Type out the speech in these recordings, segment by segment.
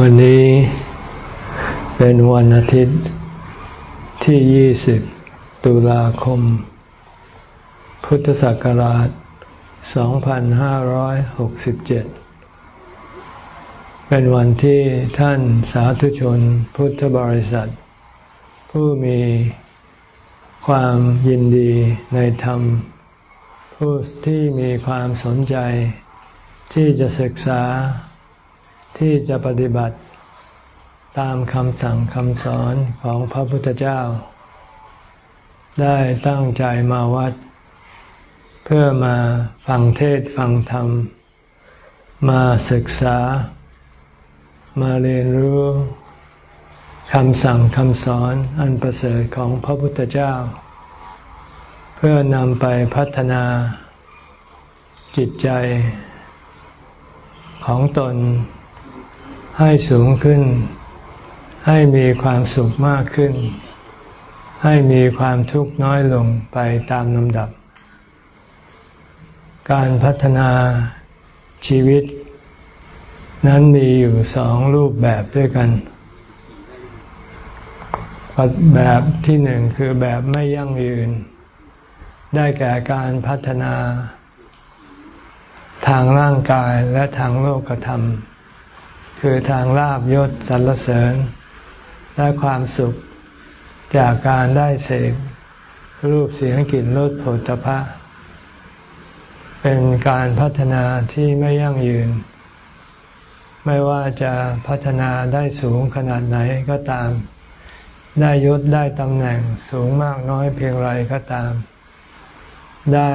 วันนี้เป็นวันอาทิตย์ที่ 20 ตุลาคม พุทธศักราช 2567 เป็นวันที่ท่านสาธุชนพุทธบริษัท ผู้มีความยินดีในธรรม ผู้ที่มีความสนใจที่จะศึกษา ที่จะปฏิบัติตามคำสั่งคำสอนของพระพุทธเจ้า ได้ตั้งใจมาวัด เพื่อมาฟังเทศฟังธรรม มาศึกษา มาเรียนรู้คำสั่งคำสอนอันประเสริฐของพระพุทธเจ้า เพื่อนำไปพัฒนาจิตใจของตน ให้สูงขึ้น ให้มีความสุขมากขึ้น ให้มีความทุกข์น้อยลงไปตามลำดับ การพัฒนาชีวิต นั้นมีอยู่สองรูปแบบด้วยกัน แบบที่หนึ่งคือแบบไม่ยั่งยืน ได้แก่การพัฒนาทางร่างกายและทางโลกธรรม คือทางลาบยศสรรเสริญ และความสุขจากการได้เสกรูปเสียงกลิ่นรสผลิภะเป็นการพัฒนาที่ไม่ยั่งยืน ไม่ว่าจะพัฒนาได้สูงขนาดไหนก็ตาม ได้ยศได้ตำแหน่งสูงมากน้อยเพียงไรก็ตาม ได้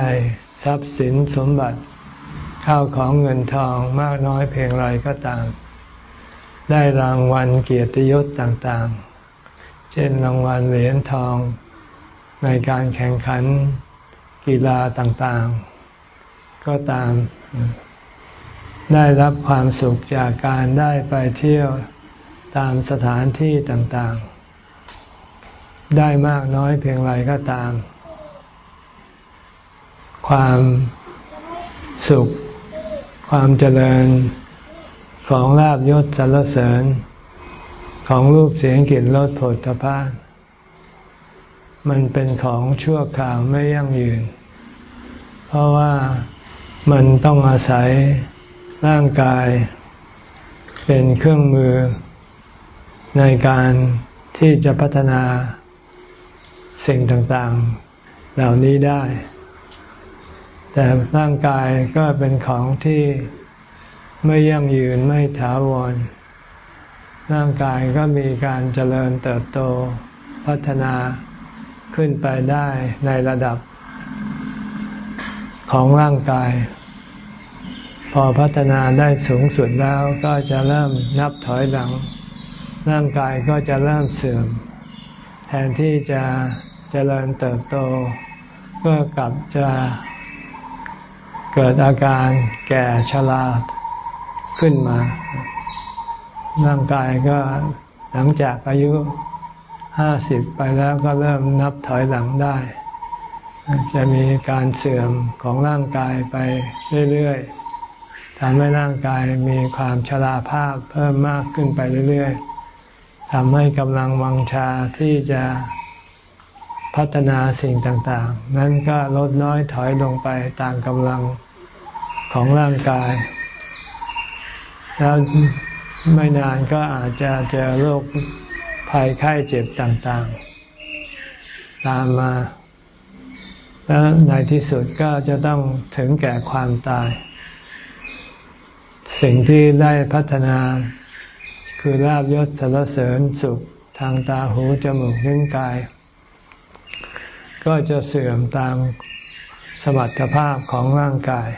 ทรัพย์สินสมบัติข้าวของเงินทองมากน้อยเพียงไรก็ตาม ได้รางวัลเกียรติยศต่างๆ เช่นรางวัลเหรียญทองในการแข่งขันกีฬาต่างๆ ก็ตาม ได้รับความสุขจากการได้ไปเที่ยวตามสถานที่ต่างๆ ได้มากน้อยเพียงไรก็ตาม ความสุข ความเจริญ ของลาบยศสรรเสริญ ของรูปเสียงกลิ่นรสผลตภะมันเป็นของชั่วคราวไม่ยั่งยืน เพราะว่ามันต้องอาศัยร่างกาย เป็นเครื่องมือ ในการที่จะพัฒนาสิ่งต่างๆ เหล่านี้ได้ แต่ร่างกายก็เป็นของที่ ไม่ยั่งยืนไม่ถาวร ร่างกายก็มีการเจริญเติบโตพัฒนาขึ้นไปได้ในระดับของร่างกาย พอพัฒนาได้สูงสุดแล้วก็จะเริ่มนับถอยหลัง ร่างกายก็จะเริ่มเสื่อม แทนที่จะเจริญเติบโต ก็กลับจะเกิดอาการแก่ชรา ขึ้นมา ร่างกายก็หลังจากอายุห้าสิบไปแล้วก็เริ่มนับถอยหลังได้ จะมีการเสื่อมของร่างกายไปเรื่อยๆทำให้ร่างกายมีความชราภาพเพิ่มมากขึ้นไปเรื่อยๆทำให้กำลังวังชาที่จะพัฒนาสิ่งต่างๆ นั้นก็ลดน้อยถอยลงไปตามกำลังของร่างกาย แล้วไม่นานก็อาจจะเจอโรคภัยไข้เจ็บต่างๆ ตามมา แล้วในที่สุดก็จะต้องถึงแก่ความตาย สิ่งที่ได้พัฒนาคือลาบยศสรรเสริญสุขทางตาหูจมูกนิ้วกาย ก็จะเสื่อมตามสมรรถภาพของร่างกาย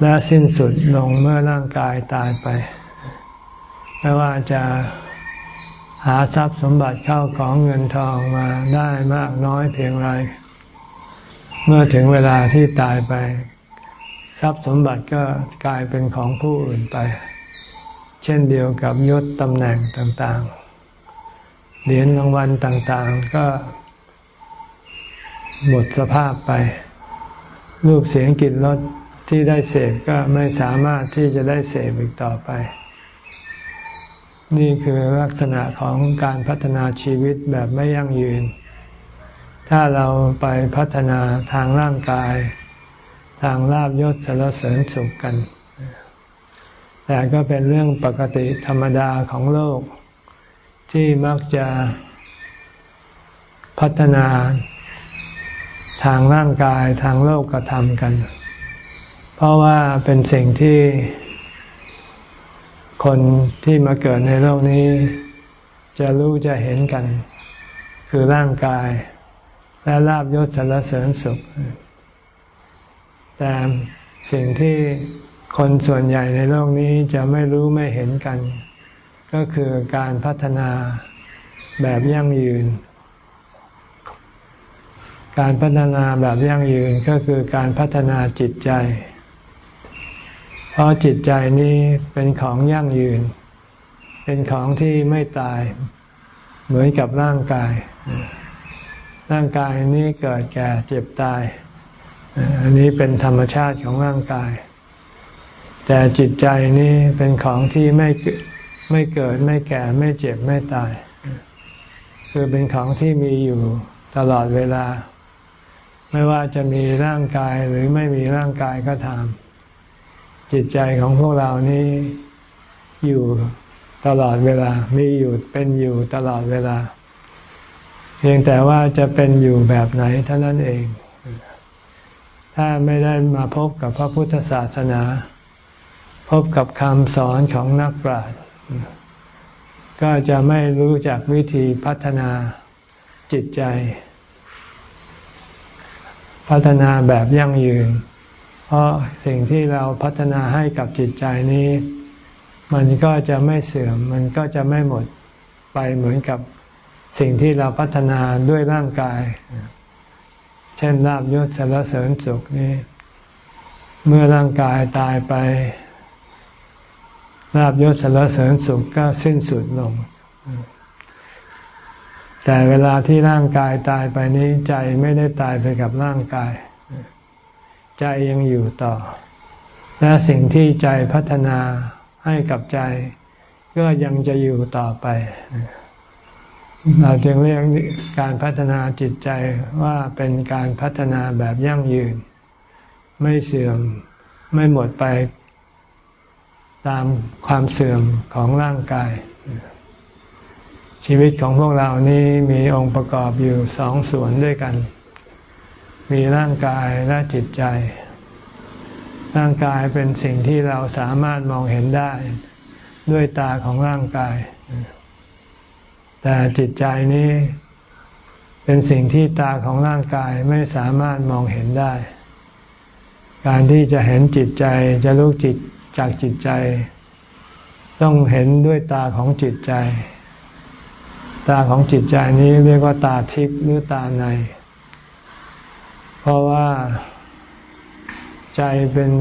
และสิ้นสุดลงเมื่อร่างกายตายไป ไม่ว่าจะหาทรัพย์สมบัติเข้าของเงินทองมาได้มากน้อยเพียงไร เมื่อถึงเวลาที่ตายไป ทรัพย์สมบัติก็กลายเป็นของผู้อื่นไป เช่นเดียวกับยศตำแหน่งต่างๆ เหรียญรางวัลต่างๆ ก็หมดสภาพไป รูปเสียงกลิ่นรส ที่ได้เสพก็ไม่สามารถที่จะได้เสพอีกต่อไป นี่คือลักษณะของการพัฒนาชีวิตแบบไม่ยั่งยืน ถ้าเราไปพัฒนาทางร่างกาย ทางลาบยศสารเสริญสุขกัน แต่ก็เป็นเรื่องปกติธรรมดาของโลก ที่มักจะพัฒนาทางร่างกายทางโลกกระทำกัน เพราะว่าเป็นสิ่งที่คนที่มาเกิดในโลกนี้ จะรู้จะเห็นกัน คือร่างกาย และลาบยศสารเสริญสุข แต่สิ่งที่คนส่วนใหญ่ในโลกนี้จะไม่รู้ไม่เห็นกัน ก็คือการพัฒนาแบบยั่งยืน การพัฒนาแบบยั่งยืนก็คือการพัฒนาจิตใจ เพราะจิตใจนี้เป็นของยั่งยืน เป็นของที่ไม่ตาย เหมือนกับร่างกาย ร่างกายนี้เกิดแก่เจ็บตาย อันนี้เป็นธรรมชาติของร่างกาย แต่จิตใจนี้เป็นของที่ไม่ไม่เกิดไม่แก่ไม่เจ็บไม่ตาย คือเป็นของที่มีอยู่ตลอดเวลา ไม่ว่าจะมีร่างกายหรือไม่มีร่างกายก็ตาม จิตใจของพวกเรานี้อยู่ตลอดเวลา มีอยู่เป็นอยู่ตลอดเวลา เพียงแต่ว่าจะเป็นอยู่แบบไหนเท่านั้นเอง ถ้าไม่ได้มาพบกับพระพุทธศาสนา พบกับคำสอนของนักปราชญ์ก็จะไม่รู้จักวิธีพัฒนาจิตใจ พัฒนาแบบยั่งยืน เพราะสิ่งที่เราพัฒนาให้กับจิตใจนี้ มันก็จะไม่เสื่อม มันก็จะไม่หมดไปเหมือนกับสิ่งที่เราพัฒนาด้วยร่างกาย เช่นลาบยศสารเสริญสุขนี้ เมื่อร่างกายตายไปลาบยศสารเสริญสุขก็สิ้นสุดลง แต่เวลาที่ร่างกายตายไปนี้ใจไม่ได้ตายไปกับร่างกาย ใจยังอยู่ต่อ และสิ่งที่ใจพัฒนาให้กับใจ ก็ยังจะอยู่ต่อไป เราจึงเรียกการพัฒนาจิตใจว่าเป็นการพัฒนาแบบยั่งยืน ไม่เสื่อมไม่หมดไปตามความเสื่อมของร่างกาย ชีวิตของพวกเรานี้มีองค์ประกอบอยู่สองส่วนด้วยกัน มีร่างกายและจิตใจ ร่างกายเป็นสิ่งที่เราสามารถมองเห็นได้ ด้วยตาของร่างกาย แต่จิตใจนี้ เป็นสิ่งที่ตาของร่างกายไม่สามารถมองเห็นได้ การที่จะเห็นจิตใจจะรู้จิตจากจิตใจ ต้องเห็นด้วยตาของจิตใจ ตาของจิตใจนี้เรียกว่าตาทิพย์หรือตาใน เพราะว่าใจเป็น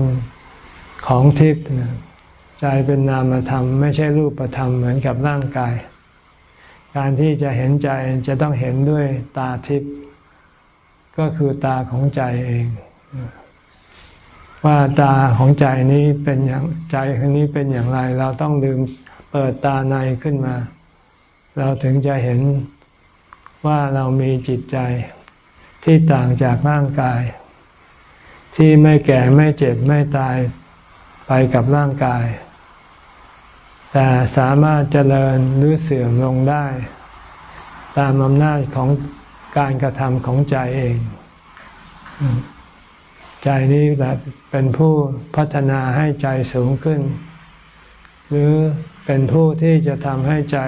ของทิพย์ใจเป็นนามธรรม ไม่ใช่รูปธรรมเหมือนกับร่างกาย การที่จะเห็นใจจะต้องเห็นด้วยตาทิพย์ก็คือตาของใจเอง ว่าตาของใจนี้เป็นอย่างใจคนนี้เป็นอย่างไร เราต้องลืมเปิดตาในขึ้นมา เราถึงจะเห็นว่าเรามีจิตใจ ที่ต่างจากร่างกาย ที่ไม่แก่ไม่เจ็บไม่ตายไปกับร่างกาย แต่สามารถเจริญหรือเสื่อมลงได้ ตามอำนาจของการกระทำของใจเอง ใจนี้แบบเป็นผู้พัฒนาให้ใจสูงขึ้น หรือเป็นผู้ที่จะทำให้ใจ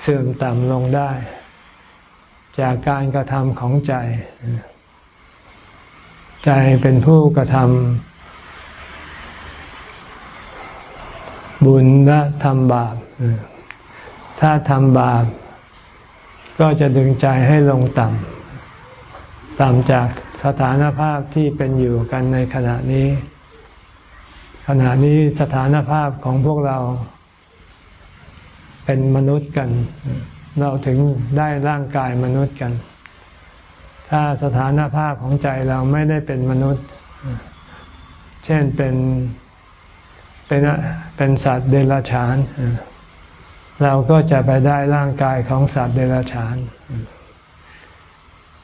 เสื่อมต่ำลงได้ จากการกระทำของใจ ใจเป็นผู้กระทำบุญและทำบาป ถ้าทำบาป ก็จะดึงใจให้ลงต่ำต่ำจากสถานภาพที่เป็นอยู่กันในขณะนี้ ขณะนี้สถานภาพของพวกเราเป็นมนุษย์กัน เราถึงได้ร่างกายมนุษย์กัน ถ้าสถานภาพของใจเราไม่ได้เป็นมนุษย์ เช่นเป็นเป็นเป็นสัตว์เดรัจฉาน เราก็จะไปได้ร่างกายของสัตว์เดรัจฉาน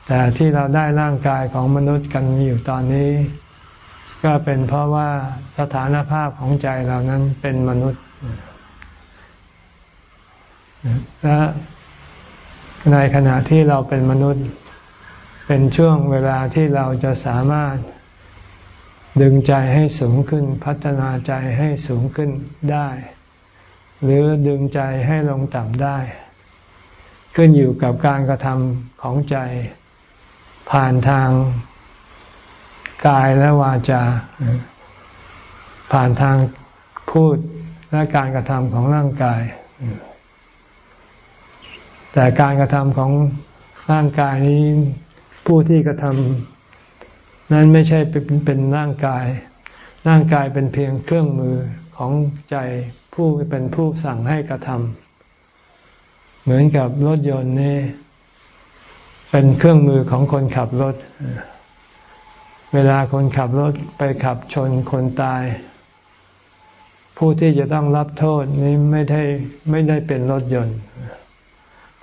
แต่ที่เราได้ร่างกายของมนุษย์กันอยู่ตอนนี้ ก็เป็นเพราะว่าสถานภาพของใจเรานั้นเป็นมนุษย์และ ในขณะที่เราเป็นมนุษย์ เป็นช่วงเวลาที่เราจะสามารถดึงใจให้สูงขึ้น พัฒนาใจให้สูงขึ้นได้ หรือดึงใจให้ลงต่ำได้ ขึ้นอยู่กับการกระทำของใจ ผ่านทางกายและวาจา ผ่านทางพูดและการกระทำของร่างกาย แต่การกระทำของร่างกายนี้ผู้ที่กระทำนั้นไม่ใช่เป็นร่างกาย ร่างกายเป็นเพียงเครื่องมือของใจผู้เป็นผู้สั่งให้กระทำเหมือนกับรถยนต์นี่เป็นเครื่องมือของคนขับรถ เวลาคนขับรถไปขับชนคนตาย ผู้ที่จะต้องรับโทษนี้ไม่ได้ไม่ได้เป็นรถยนต์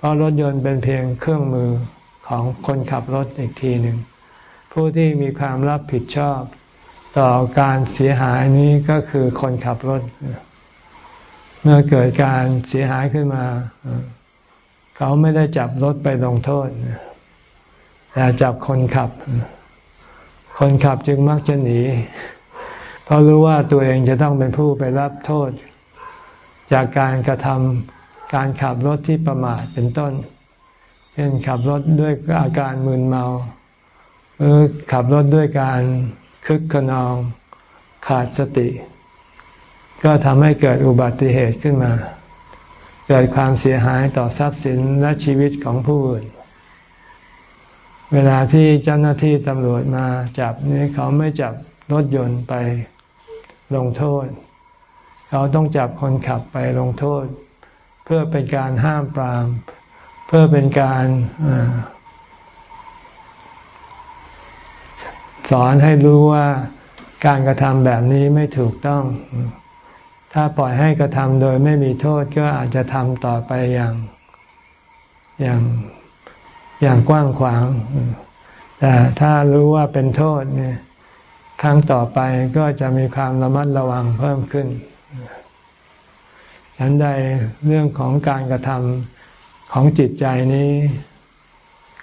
เพราะรถยนต์เป็นเพียงเครื่องมือของคนขับรถอีกทีหนึ่ง ผู้ที่มีความรับผิดชอบต่อการเสียหายนี้ก็คือคนขับรถ เมื่อเกิดการเสียหายขึ้นมา เขาไม่ได้จับรถไปลงโทษแต่จับคนขับ คนขับจึงมักจะหนี เพราะรู้ว่าตัวเองจะต้องเป็นผู้ไปรับโทษ จากการกระทำ การขับรถที่ประมาทเป็นต้น เช่นขับรถด้วยอาการมึนเมาหรือขับรถด้วยการคึกขนองขาดสติ ก็ทำให้เกิดอุบัติเหตุขึ้นมา เกิดความเสียหายต่อทรัพย์สินและชีวิตของผู้อื่น เวลาที่เจ้าหน้าที่ตำรวจมาจับนี่เขาไม่จับรถยนต์ไปลงโทษ เขาต้องจับคนขับไปลงโทษ เพื่อเป็นการห้ามปราม เพื่อเป็นการสอนให้รู้ว่าการกระทำแบบนี้ไม่ถูกต้อง ถ้าปล่อยให้กระทำโดยไม่มีโทษก็อาจจะทำต่อไปอย่างอย่างอย่างกว้างขวาง แต่ถ้ารู้ว่าเป็นโทษเนี่ย ครั้งต่อไปก็จะมีความระมัดระวังเพิ่มขึ้น ฉันใดเรื่องของการกระทำของจิตใจนี้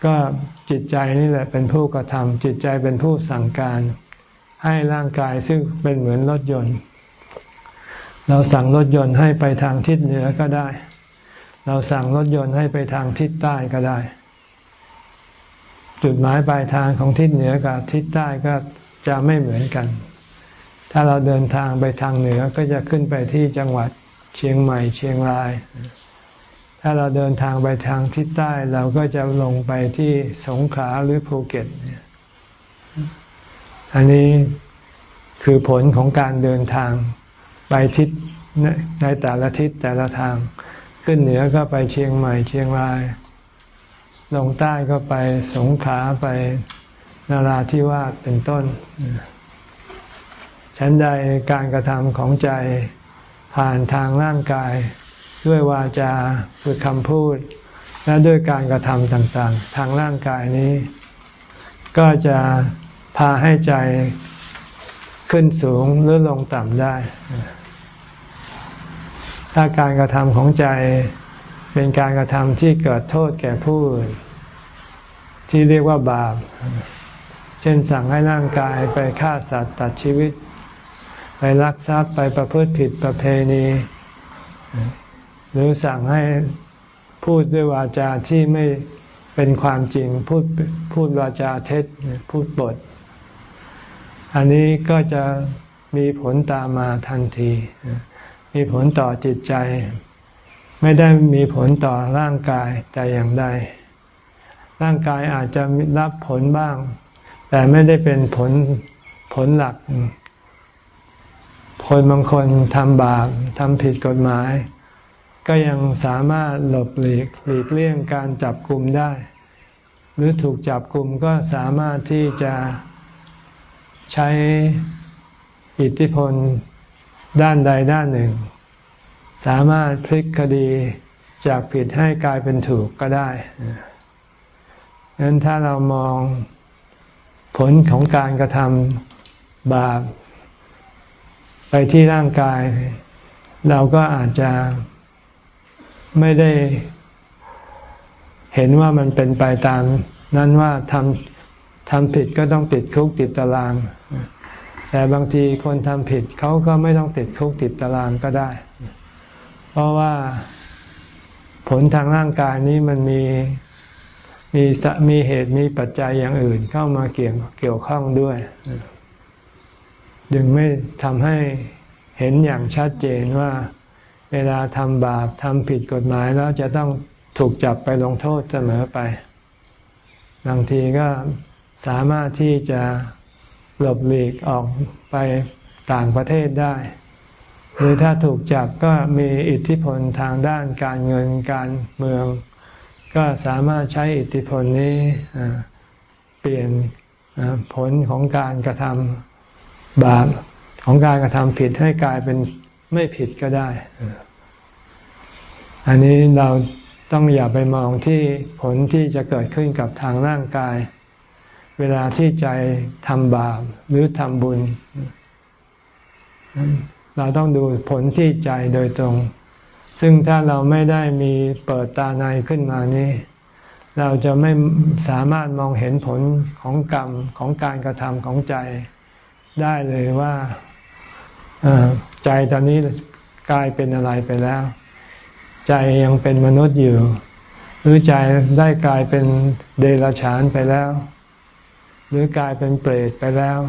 ก็จิตใจนี่แหละเป็นผู้กระทำจิตใจเป็นผู้สั่งการ ให้ร่างกายซึ่งเป็นเหมือนรถยนต์ เราสั่งรถยนต์ให้ไปทางทิศเหนือก็ได้ เราสั่งรถยนต์ให้ไปทางทิศใต้ก็ได้ จุดหมายปลายทางของทิศเหนือกับทิศใต้ก็จะไม่เหมือนกัน ถ้าเราเดินทางไปทางเหนือก็จะขึ้นไปที่จังหวัด เชียงใหม่เชียงราย ถ้าเราเดินทางไปทางทิศใต้เราก็จะลงไปที่สงขลาหรือภูเก็ต อันนี้คือผลของการเดินทางไปทิศในแต่ละทิศแต่ละทาง ขึ้นเหนือก็ไปเชียงใหม่เชียงราย ลงใต้ก็ไปสงขลาไปนาราธิวาสเป็นต้น ฉันใดการกระทำของใจ ผ่านทางร่างกาย ด้วยวาจาด้วยคำพูด และด้วยการกระทำต่างๆ ทางร่างกายนี้ ก็จะพาให้ใจขึ้นสูงหรือลงต่ำได้ ถ้าการกระทำของใจเป็นการกระทำที่เกิดโทษแก่ผู้อื่นที่เรียกว่าบาป เช่นสั่งให้ร่างกายไปฆ่าสัตว์ตัดชีวิต ไปลักทรัพย์ไปประพฤติผิดประเพณี หรือสั่งให้พูดด้วยวาจาที่ไม่เป็นความจริงพูดพูดวาจาเท็จพูดบท อันนี้ก็จะมีผลตามมาทันที มีผลต่อจิตใจ ไม่ได้มีผลต่อร่างกายแต่อย่างใด ร่างกายอาจจะรับผลบ้าง แต่ไม่ได้เป็นผลผลหลัก คนบางคนทำบาปทำผิดกฎหมาย ก็ยังสามารถหลบหลีกหลีกเลี่ยงการจับกลุ่มได้ หรือถูกจับกลุ่มก็สามารถที่จะใช้อิทธิพลด้านใดด้านหนึ่ง สามารถพลิกคดีจากผิดให้กลายเป็นถูกก็ได้ดังนั้นถ้าเรามองผลของการกระทำบาปไป ที่ร่างกาย เราก็อาจจะไม่ได้เห็นว่ามันเป็นไปตาม นั้นว่าทำทำผิดก็ต้องติดคุกติดตาราง แต่บางทีคนทำผิดเขาก็ไม่ต้องติดคุกติดตารางก็ได้ เพราะว่าผลทางร่างกายนี้มันมีมีมีเหตุมีปัจจัยอย่างอื่นเข้ามาเกี่ยวเกี่ยวข้องด้วย จึงไม่ทำให้เห็นอย่างชัดเจนว่า เวลาทำบาปทำผิดกฎหมายแล้วจะต้องถูกจับไปลงโทษเสมอไป บางทีก็สามารถที่จะหลบหลีกออกไปต่างประเทศได้ หรือถ้าถูกจับก็มีอิทธิพลทางด้านการเงินการเมือง ก็สามารถใช้อิทธิพลนี้เปลี่ยนผลของการกระทำ บาปของการกระทำผิดให้กลายเป็นไม่ผิดก็ได้ อันนี้เราต้องอย่าไปมองที่ผลที่จะเกิดขึ้นกับทางร่างกาย เวลาที่ใจทำบาปหรือทำบุญ เราต้องดูผลที่ใจโดยตรง ซึ่งถ้าเราไม่ได้มีเปิดตาในขึ้นมานี้ เราจะไม่สามารถมองเห็นผลของกรรมของการกระทำของใจ ได้เลยว่าใจตอนนี้กลายเป็นอะไรไปแล้ว ใจยังเป็นมนุษย์อยู่ หรือใจได้กลายเป็นเดรัจฉานไปแล้ว หรือกลายเป็นเปรตไปแล้ว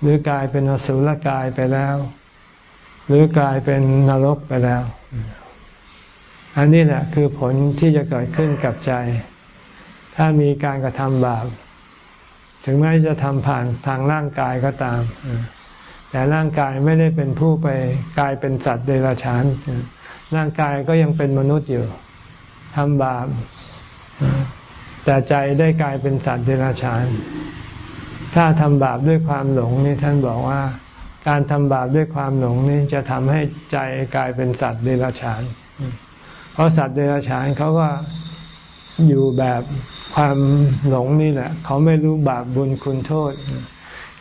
หรือกลายเป็นอสุรกายไปแล้ว หรือกลายเป็นนรกไปแล้ว อันนี้แหละคือผลที่จะเกิดขึ้นกับใจ ถ้ามีการกระทำบาป ถึงแม้จะทำผ่านทางร่างกายก็ตาม แต่ร่างกายไม่ได้เป็นผู้ไปกลายเป็นสัตว์เดรัจฉาน ร่างกายก็ยังเป็นมนุษย์อยู่ทำบาปแต่ใจได้กลายเป็นสัตว์เดรัจฉาน ถ้าทำบาปด้วยความหลงนี่ท่านบอกว่า การทำบาปด้วยความหลงนี่จะทำให้ใจกลายเป็นสัตว์เดรัจฉาน เพราะสัตว์เดรัจฉานเขาก็ อยู่แบบความหลงนี่แหละ เขาไม่รู้บาปบุญคุณโทษ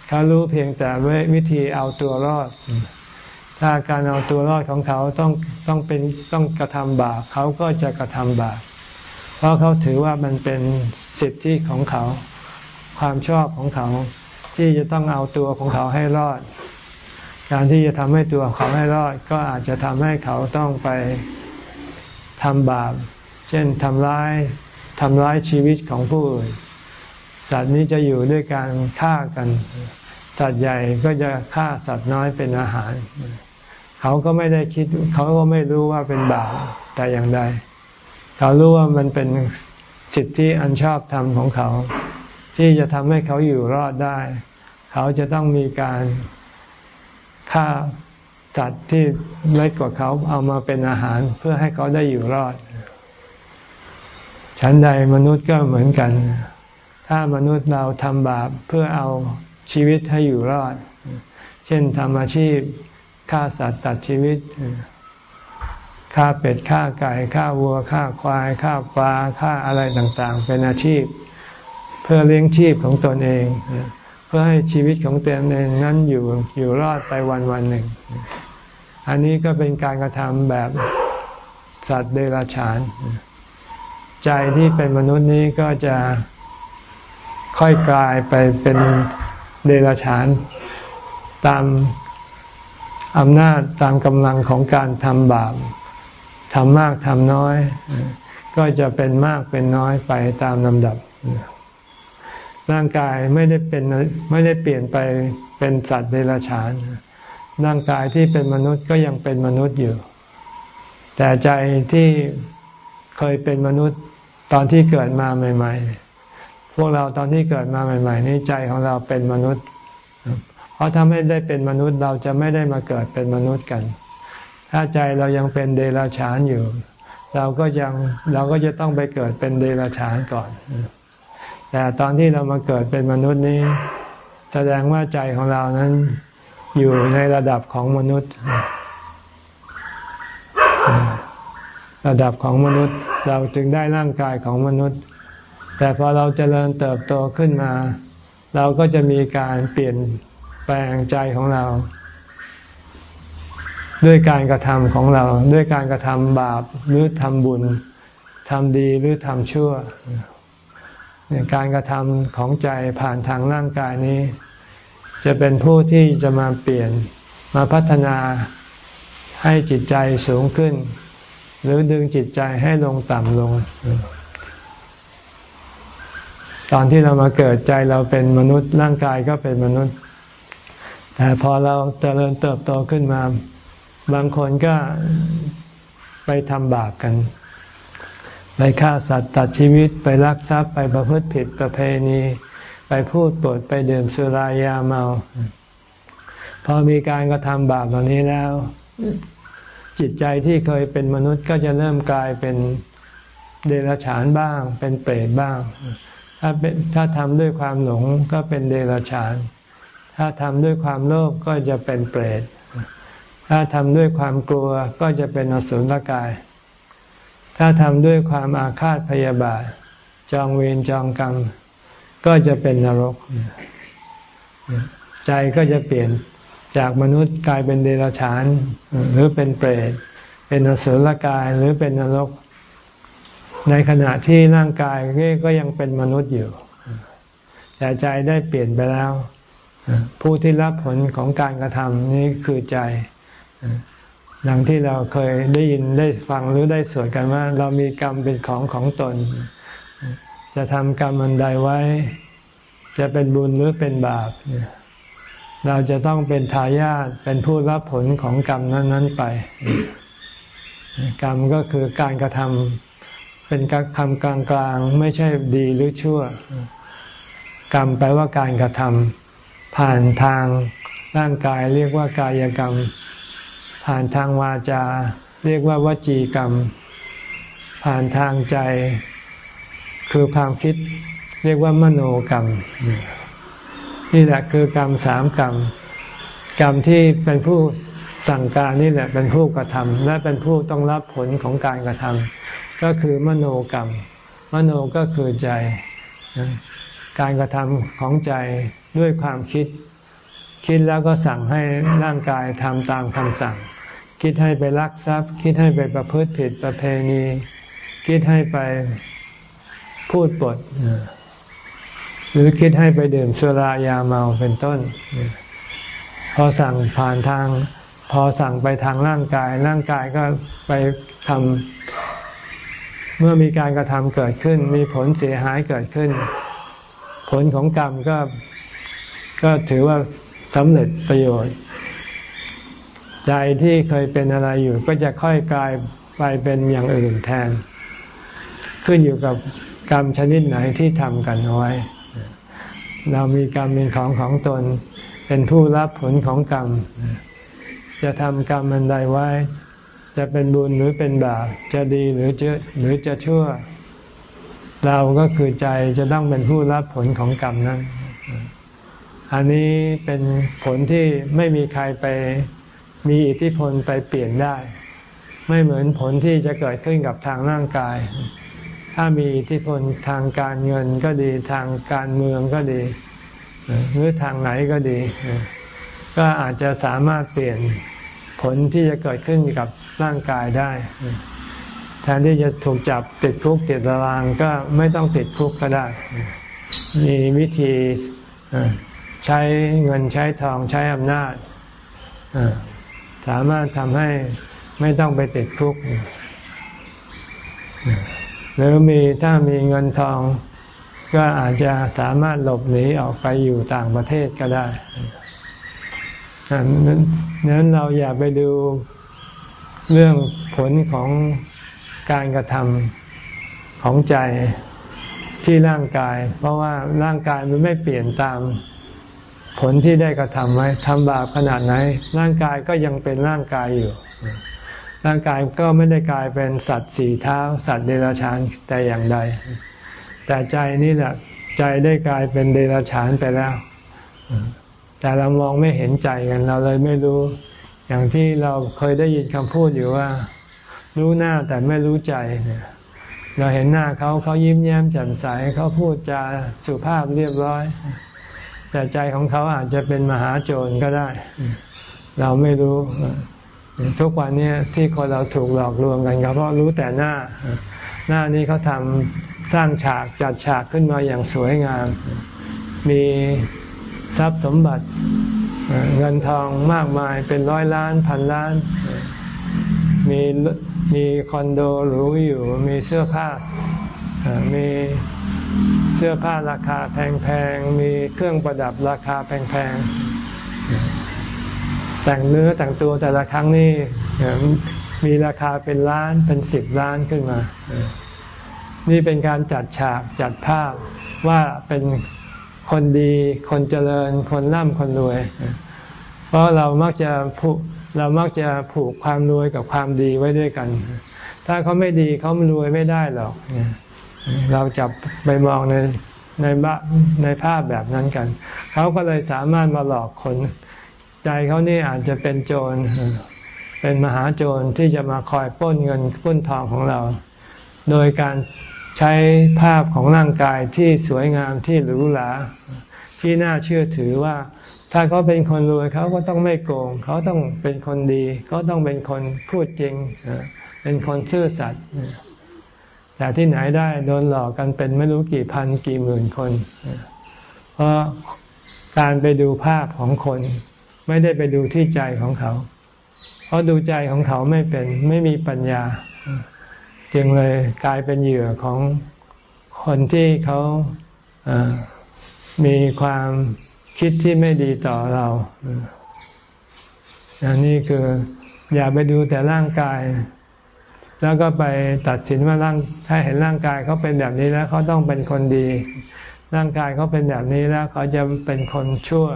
เขารู้เพียงแต่วิธีเอาตัวรอด ถ้าการเอาตัวรอดของเขาต้องต้องเป็นต้องกระทำบาปเขาก็จะกระทำบาปเพราะเขาถือว่ามันเป็นสิทธิของเขา ความชอบของเขา ที่จะต้องเอาตัวของเขาให้รอด การที่จะทำให้ตัวเขาให้รอด ก็อาจจะทำให้เขาต้องไปทำบาป เช่นทำร้าย ทำร้ายชีวิตของผู้อื่น สัตว์นี้จะอยู่ด้วยการฆ่ากัน สัตว์ใหญ่ก็จะฆ่าสัตว์น้อยเป็นอาหาร เขาก็ไม่ได้คิด เขาก็ไม่รู้ว่าเป็นบาปแต่อย่างใด เขารู้ว่ามันเป็นสิทธิอันชอบธรรมของเขา ที่จะทำให้เขาอยู่รอดได้ เขาจะต้องมีการฆ่าสัตว์ที่เล็กกว่าเขาเอามาเป็นอาหารเพื่อให้เขาได้อยู่รอด ฉันใดมนุษย์ก็เหมือนกัน ถ้ามนุษย์เราทำบาปเพื่อเอาชีวิตให้อยู่รอด เช่นทำอาชีพฆ่าสัตว์ตัดชีวิตฆ่าเป็ดฆ่าไก่ฆ่าวัวฆ่าควายฆ่าปลาฆ่าอะไรต่างๆ เป็นอาชีพ เพื่อเลี้ยงชีพของตนเอง เพื่อให้ชีวิตของตนเองนั้นอยู่อยู่รอดไปวันวันหนึ่ง อันนี้ก็เป็นการกระทำแบบสัตว์เดรัจฉาน ใจที่เป็นมนุษย์นี้ก็จะค่อยกลายไปเป็นเดรัจฉาน ตามอำนาจตามกำลังของการทำบาปทำมากทำน้อย ก็จะเป็นมากเป็นน้อยไปตามลำดับ ร่างกายไม่ได้เป็นไม่ได้เปลี่ยนไปเป็นสัตว์เดรัจฉาน ร่างกายที่เป็นมนุษย์ก็ยังเป็นมนุษย์อยู่ แต่ใจที่ เคยเป็นมนุษย์ตอนที่เกิดมาใหม่ ๆ พวกเราตอนที่เกิดมาใหม่ ๆ นี่ใจของเราเป็นมนุษย์ เพราะถ้าไม่ได้เป็นมนุษย์เราจะไม่ได้มาเกิดเป็นมนุษย์กัน ถ้าใจเรายังเป็นเดรัจฉานอยู่ เราก็ยังเราก็จะต้องไปเกิดเป็นเดรัจฉานก่อน แต่ตอนที่เรามาเกิดเป็นมนุษย์นี้ แสดงว่าใจของเรานั้นอยู่ในระดับของมนุษย์ ระดับของมนุษย์ เราจึงได้ร่างกายของมนุษย์ แต่พอเราจเจริญเติบโตขึ้นมา เราก็จะมีการเปลี่ยนแปลงใจของเรา ด้วยการกระทำของเรา ด้วยการกระทำบาปหรือทำบุญทำดีหรือทำชั่ว การกระทำของใจผ่านทางร่างกายนี้ จะเป็นผู้ที่จะมาเปลี่ยนมาพัฒนาให้จิตใจสูงขึ้น หรือดึงจิตใจให้ลงต่ำลง ตอนที่เรามาเกิดใจเราเป็นมนุษย์ร่างกายก็เป็นมนุษย์ แต่พอเราเจริญเติบโตขึ้นมา บางคนก็ไปทำบาปกัน ไปฆ่าสัตว์ตัดชีวิตไปลักทรัพย์ไปประพฤติผิดประเพณี ไปพูดปดไปดื่มสุรายาเมา พอมีการกระทำบาปเหล่านี้แล้ว จิตใจที่เคยเป็นมนุษย์ก็จะเริ่มกลายเป็นเดรัจฉานบ้าง เป็นเปรตบ้าง ถ้าเป็นถ้าทำด้วยความหลงก็เป็นเดรัจฉาน ถ้าทำด้วยความโลภก็จะเป็นเปรต ถ้าทำด้วยความกลัวก็จะเป็นอสุรกาย ถ้าทำด้วยความอาฆาตพยาบาท จองเวรจองกรรม ก็จะเป็นนรก ใจก็จะเปลี่ยน จากมนุษย์กลายเป็นเดรัจฉาน หรือเป็นเปรต เป็นอสุรกายหรือเป็นนรก ในขณะที่ร่างกายก็ยังเป็นมนุษย์อยู่แต่ใจได้เปลี่ยนไปแล้ว ผู้ที่รับผลของการกระทำนี้คือใจดังที่เราเคยได้ยินได้ฟังหรือได้สวดกันว่า เรามีกรรมเป็นของของตน จะทำกรรมอันใดไว้ จะเป็นบุญหรือเป็นบาปเเราจะต้องเป็นทายาทเป็นผู้รับผลของกรรมนั้น ๆ ไป กรรมก็คือการกระทำเป็นการทำกลางๆไม่ใช่ดีหรือชั่ว กรรมแปลว่าการกระทำผ่านทางร่างกายเรียกว่ากายกรรม ผ่านทางวาจา เรียกว่าวจีกรรม ผ่านทางใจ คือความคิด เรียกว่ามโนกรรม นี่แหละคือกรรมสามกรรม กรรมที่เป็นผู้สั่งการนี่แหละเป็นผู้กระทำและเป็นผู้ต้องรับผลของการกระทำก็คือมโนกรรม มโนก็คือใจ การกระทำของใจด้วยความคิด คิดแล้วก็สั่งให้ร่างกายทำตามคำสั่ง คิดให้ไปลักทรัพย์ คิดให้ไปประพฤติผิดประเพณี คิดให้ไปพูดปดห รือคิดให้ไปดื่มสุรายาเมาเป็นต้น พอสั่งผ่านทาง พอสั่งไปทางร่างกาย ร่างกายก็ไปทำเมื่อมีการกระทำเกิดขึ้น มีผลเสียหายเกิดขึ้น ผลของกรรมก็ก็ถือว่าสำเร็จประโยชน์ ใจที่เคยเป็นอะไรอยู่ ก็จะค่อยกลายไปเป็นอย่างอื่นแทน ขึ้นอยู่กับกรรมชนิดไหนที่ทำกันเอาไว้ เรามีกรรมเป็นของของตน เป็นผู้รับผลของกรรม จะทำกรรมอันใดไว้ จะเป็นบุญหรือเป็นบาปจะดีหรือจะหรือจะชั่ว เราก็คือใจจะต้องเป็นผู้รับผลของกรรมนั้น อันนี้เป็นผลที่ไม่มีใครไปมีอิทธิพลไปเปลี่ยนได้ ไม่เหมือนผลที่จะเกิดขึ้นกับทางร่างกาย ถ้ามีอิทธิพลทางการเงินก็ดีทางการเมืองก็ดีหรือทางไหนก็ดี ก็อาจจะสามารถเปลี่ยนผลที่จะเกิดขึ้นกับร่างกายได้ แทนที่จะถูกจับติดคุกติดตารางก็ไม่ต้องติดคุกก็ได้ มีวิธีใช้เงินใช้ทองใช้อำนาจ สามารถทำให้ไม่ต้องไปติดคุก หรือมีถ้ามีเงินทอง ก็อาจจะสามารถหลบหนีออกไปอยู่ต่างประเทศก็ได้นั้นเราอย่าไปดูเรื่องผลของการกระทำของใจที่ร่างกาย เพราะว่าร่างกายมันไม่เปลี่ยนตามผลที่ได้กระทำไว้ทำบาปขนาดไหน ร่างกายก็ยังเป็นร่างกายอยู่ ร่างกายก็ไม่ได้กลายเป็นสัตว์สี่เท้า สัตว์เดรัจฉานแต่อย่างใด แต่ใจนี่แหละใจได้กลายเป็นเดรัจฉานไปแล้ว แต่เรามองไม่เห็นใจกันเราเลยไม่รู้ อย่างที่เราเคยได้ยินคำพูดอยู่ว่า รู้หน้าแต่ไม่รู้ใจเนี่ยเราเห็นหน้าเขาเขายิ้มแย้มแจ่มใสเขาพูดจาสุภาพเรียบร้อย แต่ใจของเขาอาจจะเป็นมหาโจรก็ได้ เราไม่รู้ ทุกวันนี้ที่คนเราถูกหลอกลวงกันก็เพราะรู้แต่หน้า หน้านี้เขาทำสร้างฉากจัดฉากขึ้นมาอย่างสวยงาม มีทรัพย์สมบัติเงินทองมากมายเป็นร้อยล้านพันล้าน มีมีคอนโดหรูอยู่ มีเสื้อผ้า มีเสื้อผ้าราคาแพงๆ มีเครื่องประดับราคาแพงๆ แต่งเนื้อแต่งตัวแต่ละครั้งนี่มีราคาเป็นล้านเป็นสิบล้านขึ้นมา นี่เป็นการจัดฉากจัดภาพว่าเป็นคนดีคนเจริญคนร่ำคนรวย เพราะเรามักจะผูกเรามักจะผูกความรวยกับความดีไว้ด้วยกัน ถ้าเขาไม่ดีเขารวยไม่ได้หรอก เราจับไปมองในในบ้าในภาพแบบนั้นกัน เขาก็เลยสามารถมาหลอกคน ใจเขานี่อาจจะเป็นโจร เป็นมหาโจรที่จะมาคอยป้นเงินป้นทองของเรา โดยการใช้ภาพของร่างกายที่สวยงามที่หรูหราที่น่าเชื่อถือว่า ถ้าเขาเป็นคนรวยเขาก็ต้องไม่โกง เขาต้องเป็นคนดี เขาต้องเป็นคนพูดจริง เป็นคนซื่อสัตย์แต่ที่ไหนได้โดนหลอกกันเป็นไม่รู้กี่พันกี่หมื่นคน เพราะการไปดูภาพของคน ไม่ได้ไปดูที่ใจของเขา เพราะดูใจของเขาไม่เป็นไม่มีปัญญา จึงเลยกลายเป็นเหยื่อของคนที่เขามีความคิดที่ไม่ดีต่อเราอันนี้คืออย่าไปดูแต่ร่างกาย แล้วก็ไปตัดสินว่าร่างถ้าเห็นร่างกายเขาเป็นแบบนี้แล้วเขาต้องเป็นคนดี ร่างกายเขาเป็นแบบนี้แล้วเขาจะเป็นคนชั่ว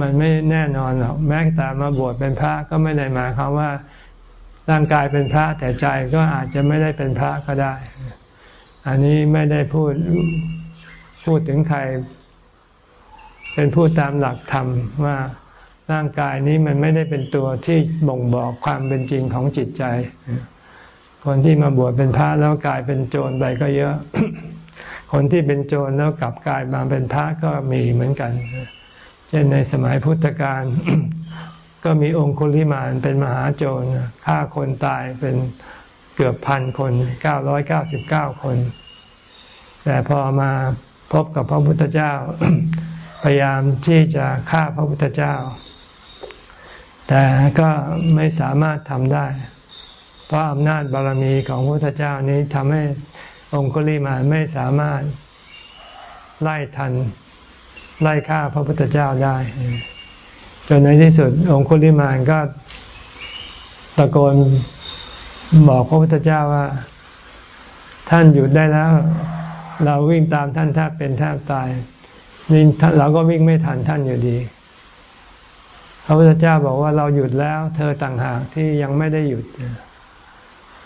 มันไม่แน่นอนหรอกแม้แต่มาบวชเป็นพระก็ไม่ได้หมายความว่าร่างกายเป็นพระแต่ใจก็อาจจะไม่ได้เป็นพระก็ได้ อันนี้ไม่ได้พูดพูดถึงใคร เป็นพูดตามหลักธรรมว่าร่างกายนี้มันไม่ได้เป็นตัวที่บ่งบอกความเป็นจริงของจิตใจ คนที่มาบวชเป็นพระแล้วกลายเป็นโจรไปก็เยอะ คนที่เป็นโจรแล้วกลับกลายมาเป็นพระก็มีเหมือนกันเช่นในสมัยพุทธกาลก็มีองคุลิมานเป็นมหาโจรฆ่าคนตายเป็นเกือบพันคนเก้าร้อยเก้าสิบเก้าคน แต่พอมาพบกับพระพุทธเจ้า พยายามที่จะฆ่าพระพุทธเจ้า แต่ก็ไม่สามารถทำได้ เพราะอำนาจบารมีของพระพุทธเจ้านี้ทำให้องคุลิมานไม่สามารถไล่ทัน ไล่ฆ่าพระพุทธเจ้าได้ จนในที่สุดองคุลิมานก็ตะโกนบอกพระพุทธเจ้าว่า ท่านหยุดได้แล้ว เราวิ่งตามท่านแทบเป็นแทบตายวิ่เราก็วิ่งไม่ทันท่านอยู่ดี พระพุทธเจ้าบอกว่าเราหยุดแล้ว เธอต่างหากที่ยังไม่ได้หยุด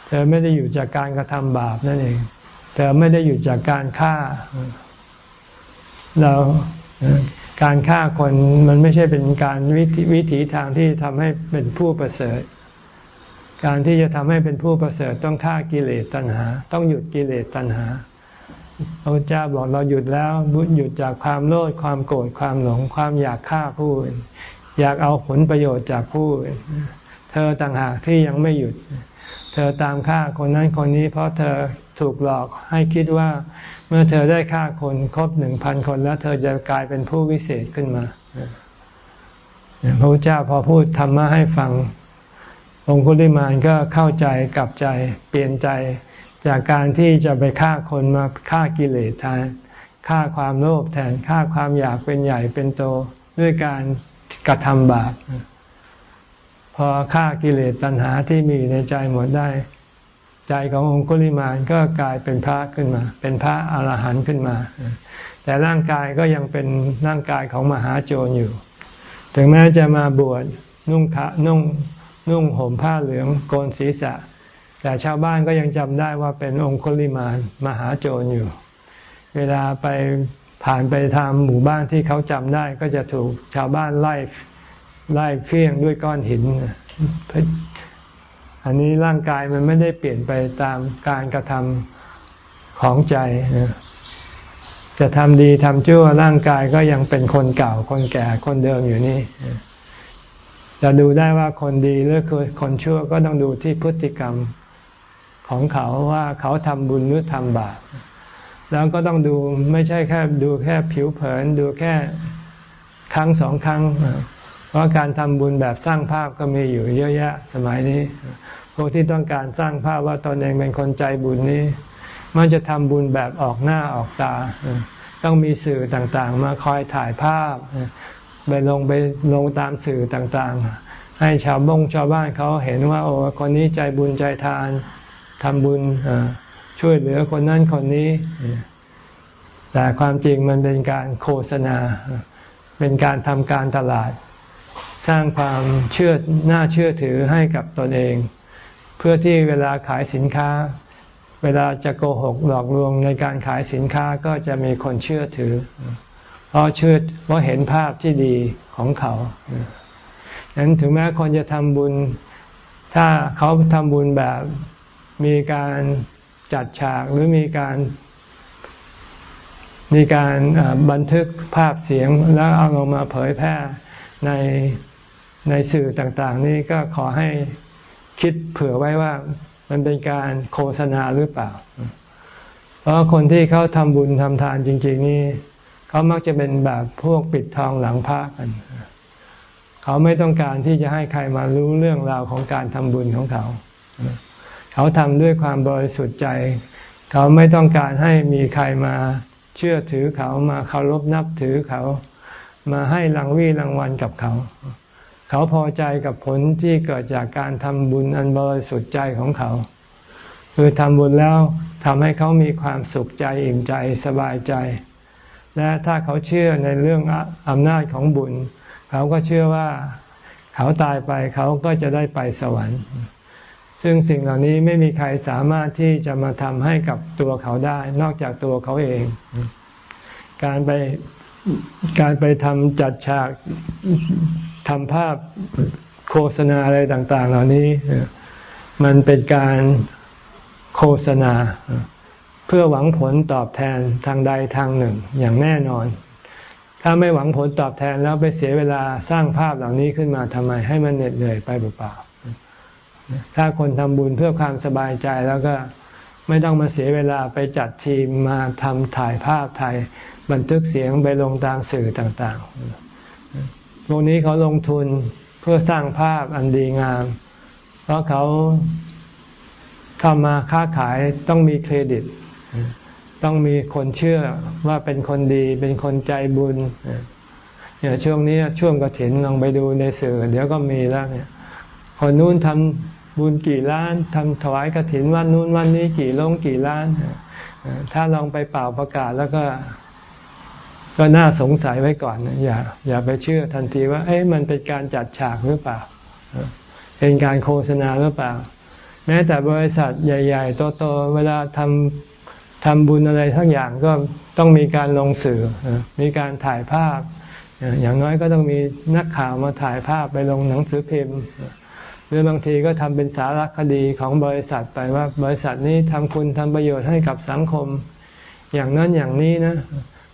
เธอไม่ได้หยุดจากการกระทำบาปนั่นเอง เธอไม่ได้หยุดจากการฆ่า เรา การฆ่าคนมันไม่ใช่เป็นการวิธีวถีทางที่ทำให้เป็นผู้ประเสริฐ การที่จะทำให้เป็นผู้ประเสริฐต้องฆ่ากิเลสตัณหา ต้องหยุดกิเลสตัณหาพระเจ้าบอกเราหยุดแล้วบุญหยุดจากความโลภความโกรธความหลงความอยากฆ่าผู้อื่นอยากเอาผลประโยชน์จากผู้อื่นเธอต่างหากที่ยังไม่หยุด เธอตามฆ่าคนนั้นคนนี้เพราะเธอถูกหลอกให้คิดว่า มื่อเธอได้ฆ่าคนครบหนึ่งพันคนแล้ว เธอจะกลายเป็นผู้วิเศษขึ้นมาพระพุทธเจ้าพอพูดธรรมะให้ฟัง องคุลิมานก็เข้าใจกลับใจเปลี่ยนใจจากการที่จะไปฆ่าคนมาฆ่ากิเลสแทนฆ่าความโลภแทนฆ่าความอยากเป็นใหญ่เป็นโตด้วยการกระทำบาปพอฆ่ากิเลสตัณหาที่มีในใจหมดได้ ใจขององคุลิมานก็กลายเป็นพระขึ้นมา เป็นพระอรหันต์ขึ้นมา แต่ร่างกายก็ยังเป็นร่างกายของมหาโจรอยู่ ถึงแม้จะมาบวชนุ่งขะนุ่งนุ่งห่มผ้าเหลืองโกนศีรษะ แต่ชาวบ้านก็ยังจำได้ว่าเป็นองคุลิมานมหาโจรอยู่ เวลาไปผ่านไปทำหมู่บ้านที่เขาจำได้ก็จะถูกชาวบ้านไล่ไล่เฟี้ยงด้วยก้อนหิน อันนี้ร่างกายมันไม่ได้เปลี่ยนไปตามการกระทำของใจ จะทำดีทำชั่วร่างกายก็ยังเป็นคนเก่า คนแก่คนเดิมอยู่นี่จะดูได้ว่าคนดีหรือคนชั่วก็ต้องดูที่พฤติกรรมของเขาว่าเขาทำบุญหรือทำบาปแล้วก็ต้องดูไม่ใช่แค่ดูแค่ผิวเผิน ดูแค่ครั้งสองครั้ง เพราะการทำบุญแบบสร้างภาพก็มีอยู่เยอะแยะสมัยนี้ พวกที่ต้องการสร้างภาพว่าตนเองเป็นคนใจบุญนี้ มันจะทำบุญแบบออกหน้าออกตา ต้องมีสื่อต่างๆ มาคอยถ่ายภาพไปลงไปลงตามสื่อต่างๆ ให้ชาวบงชาวบ้านเขาเห็นว่า โอ้คนนี้ใจบุญใจทานทำบุญช่วยเหลือคนนั้นคนนี้ แต่ความจริงมันเป็นการโฆษณา เป็นการทำการตลาด สร้างความเชื่อน่าเชื่อถือให้กับตนเอง เพื่อที่เวลาขายสินค้า เวลาจะโกหกหลอกลวงในการขายสินค้าก็จะมีคนเชื่อถือ เพราะเชื่อเพราะเห็นภาพที่ดีของเขาดังนั้นถึงแม้คนจะทำบุญ ถ้าเขาทำบุญแบบมีการจัดฉากหรือมีการมีการบันทึกภาพเสียงแล้วเอาลงมาเผยแพร่ในในสื่อต่างๆ นี่ก็ขอให้ คิดเผื่อไว้ว่ามันเป็นการโฆษณาหรือเปล่า เพราะคนที่เขาทำบุญทำทานจริง ๆ นี่เขามักจะเป็นแบบพวกปิดทองหลังพระกัน เขาไม่ต้องการที่จะให้ใครมารู้เรื่องราวของการทำบุญของเขา เขาทำด้วยความบริสุทธิ์ใจ เขาไม่ต้องการให้มีใครมาเชื่อถือเขามาเคารพนับถือเขา มาให้รางวีรางวัลกับเขา เขาพอใจกับผลที่เกิดจากการทำบุญอันบริสุทธิ์ใจของเขา คือทำบุญแล้วทำให้เขามีความสุขใจอิ่มใจสบายใจ และถ้าเขาเชื่อในเรื่องอำนาจของบุญ เขาก็เชื่อว่าเขาตายไปเขาก็จะได้ไปสวรรค์ ซึ่งสิ่งเหล่านี้ไม่มีใครสามารถที่จะมาทำให้กับตัวเขาได้ นอกจากตัวเขาเอง การไปการไปทำจัดฉาก ทำภาพโฆษณาอะไรต่าง ๆ เหล่านี้ มันเป็นการโฆษณา เพื่อหวังผลตอบแทนทางใดทางหนึ่งอย่างแน่นอน ถ้าไม่หวังผลตอบแทนแล้วไปเสียเวลาสร้างภาพเหล่านี้ขึ้นมาทำไมให้มันเหน็ดเหนื่อยไปเปล่าๆถ้าคนทำบุญเพื่อความสบายใจแล้วก็ไม่ต้องมาเสียเวลาไปจัดทีมมาทำถ่ายภาพถ่ายบันทึกเสียงไปลงตามสื่อต่าง ๆ พวกนี้เขาลงทุนเพื่อสร้างภาพอันดีงาม เพราะเขาเข้ามาค้าขายต้องมีเครดิต ต้องมีคนเชื่อว่าเป็นคนดีเป็นคนใจบุญเนี่ยช่วงนี้ช่วงกระถินลองไปดูในสื่อ เดี๋ยวก็มีแล้วเนี่ยคนนู้นทำบุญกี่ล้านทำถวายกระถินวันนู้นวันนี้กี่ลงกี่ล้าน ถ้าลองไปเป่าประกาศแล้วก็ ก็น่าสงสัยไว้ก่อนอย่าอย่าไปเชื่อทันทีว่า เอ๊ะมันเป็นการจัดฉากหรือเปล่า เป็นการโฆษณาหรือเปล่า แม้แต่บริษัทใหญ่ ๆ โตๆเวลาทำทำบุญอะไรทั้งอย่างก็ต้องมีการลงสื่อ มีการถ่ายภาพ อย่างน้อยก็ต้องมีนักข่าวมาถ่ายภาพไปลงหนังสือพิมพ์หรือบางทีก็ทำเป็นสารคดีของบริษัทไปว่า บริษัทนี้ทำคุณทำประโยชน์ให้กับสังคม อย่างนั้นอย่างนี้นะ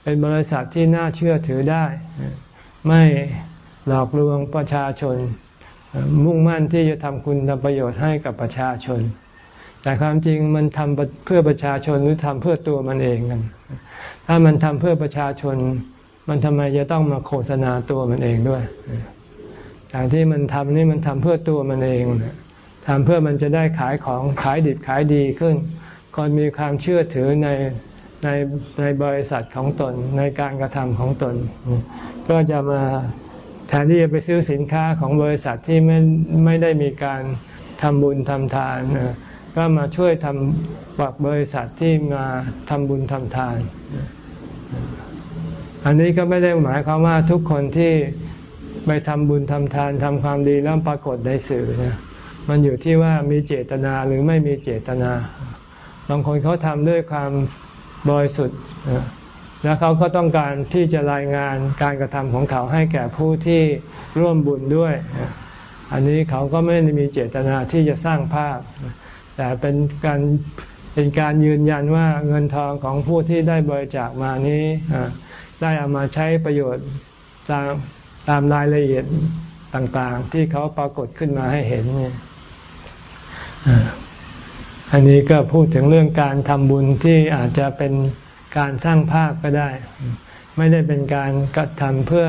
เป็นบริษัทที่น่าเชื่อถือได้ ไม่หลอกลวงประชาชน มุ่งมั่นที่จะทำคุณทำประโยชน์ให้กับประชาชน แต่ความจริงมันทำเพื่อประชาชนหรือทำเพื่อตัวมันเองกัน ถ้ามันทำเพื่อประชาชน มันทำไมจะต้องมาโฆษณาตัวมันเองด้วยแต่ที่มันทำนี่มันทำเพื่อตัวมันเองทำเพื่อมันจะได้ขายของขายดิบขายดีขึ้นคนมีความเชื่อถือใน ในในบริษัทของตนในการกระทำของตน ก็จะมาแทนที่จะไปซื้อสินค้าของบริษัทที่ไม่ไม่ได้มีการทำบุญทำทาน ก็มาช่วยทำบักบริษัทที่มาทำบุญทำทาน อันนี้ก็ไม่ได้หมายความว่าทุกคนที่ไปทำบุญทำทานทำความดีแล้วปรากฏในสื่อนะมันอยู่ที่ว่ามีเจตนาหรือไม่มีเจตนา บางคนเขาทำด้วยความ บริสุทธิ์แล้วเขาก็ต้องการที่จะรายงานการกระทำของเขาให้แก่ผู้ที่ร่วมบุญด้วย อันนี้เขาก็ไม่ได้มีเจตนาที่จะสร้างภาพ แต่เป็นการเป็นการยืนยันว่าเงินทองของผู้ที่ได้บริจาคมานี้ได้เอามาใช้ประโยชน์ตามตามรายละเอียดต่างๆ ที่เขาปรากฏขึ้นมาให้เห็นเนี่ย อันนี้ก็พูดถึงเรื่องการทำบุญที่อาจจะเป็นการสร้างภาพก็ได้ ไม่ได้เป็นการกระทำเพื่อ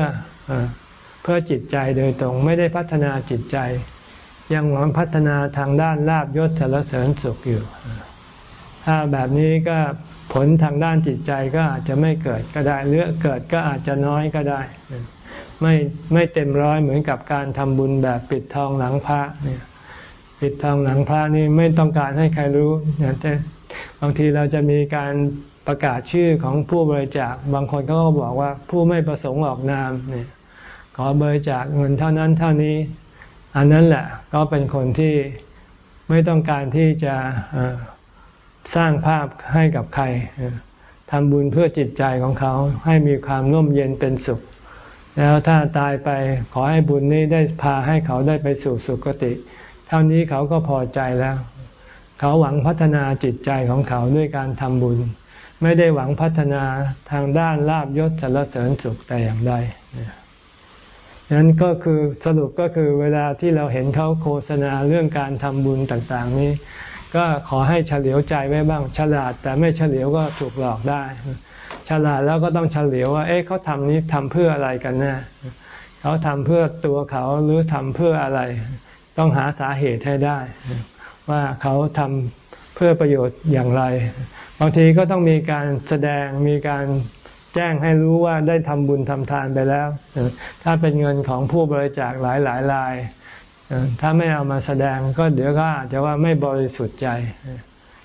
เพื่อจิตใจโดยตรง ไม่ได้พัฒนาจิตใจ ยังหวังพัฒนาทางด้านลาบยศสารเสริญสุขอยู่ ถ้าแบบนี้ก็ผลทางด้านจิตใจก็อาจจะไม่เกิดก็ได้หรือเกิดก็อาจจะน้อยก็ได้ ไม่ไม่เต็มร้อยเหมือนกับการทำบุญแบบปิดทองหลังพระเนี่ย ปิดทองหลังพระนี่ไม่ต้องการให้ใครรู้แต่บางทีเราจะมีการประกาศชื่อของผู้บริจาคบางคนก็บอกว่าผู้ไม่ประสงค์ออกนามเนี่ยขอบริจาคเงินเท่านั้นเท่านี้ อันนั้นแหละก็เป็นคนที่ไม่ต้องการที่จะสร้างภาพให้กับใครทำบุญเพื่อจิตใจของเขาให้มีความร่มเย็นเป็นสุข แล้วถ้าตายไปขอให้บุญนี้ได้พาให้เขาได้ไปสู่สุคติ ท่านี้เขาก็พอใจแล้ว เขาหวังพัฒนาจิตใจของเขาด้วยการทำบุญ ไม่ได้หวังพัฒนาทางด้านลาบยศสรรเสริญสุขแต่อย่างใดนั้นก็คือสรุปก็คือเวลาที่เราเห็นเขาโฆษณาเรื่องการทำบุญต่าง ๆ นี้ ก็ขอให้เฉลียวใจไว้บ้าง ฉลาดแต่ไม่เฉลียวก็ถูกหลอกได้ ฉลาดแล้วก็ต้องเฉลียวว่า เอ๊ะเขาทำนี้ทำเพื่ออะไรกันน่เขาทำเพื่อตัวเขาหรือทำเพื่ออะไร ต้องหาสาเหตุให้ได้ ว่าเขาทำเพื่อประโยชน์อย่างไร บางทีก็ต้องมีการแสดงมีการแจ้งให้รู้ว่าได้ทำบุญทำทานไปแล้ว ถ้าเป็นเงินของผู้บริจาคหลายหลายราย ถ้าไม่เอามาแสดงก็เดี๋ยวก็อาจจะว่าไม่บริสุทธิ์ใจ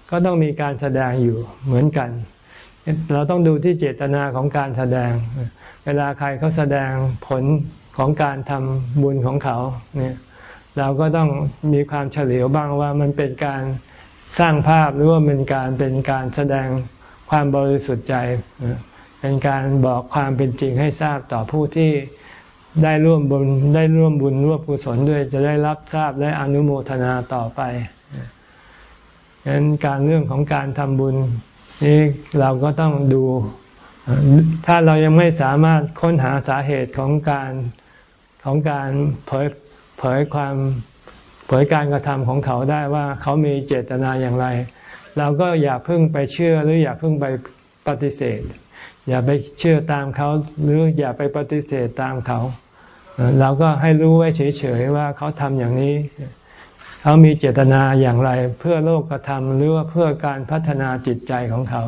ก็ต้องมีการแสดงอยู่เหมือนกัน เราต้องดูที่เจตนาของการแสดง เวลาใครเขาแสดงผลของการทำบุญของเขาเนี่ย เราก็ต้องมีความเฉลียวบ้างว่ามันเป็นการสร้างภาพหรือว่าเป็นการเป็นการแสดงความบริสุทธิ์ใจ เป็นการบอกความเป็นจริงให้ทราบต่อผู้ที่ได้ร่วมบุญได้ร่วมบุญร่วมกุศลด้วยจะได้รับทราบและอนุโมทนาต่อไปฉะนั้นการเรื่องของการทำบุญนี้เราก็ต้องดู ถ้าเรายังไม่สามารถค้นหาสาเหตุของการของการเผย เผยความเผยการกระทำของเขาได้ว่าเขามีเจตนาอย่างไร เราก็อย่าเพิ่งไปเชื่อหรืออย่าเพิ่งไปปฏิเสธ อย่าไปเชื่อตามเขาหรืออย่าไปปฏิเสธตามเขา เราก็ให้รู้ไว้เฉยๆว่าเขาทำอย่างนี้ เขามีเจตนาอย่างไร เพื่อโลกกระทำหรือว่าเพื่อการพัฒนาจิตใจของเขา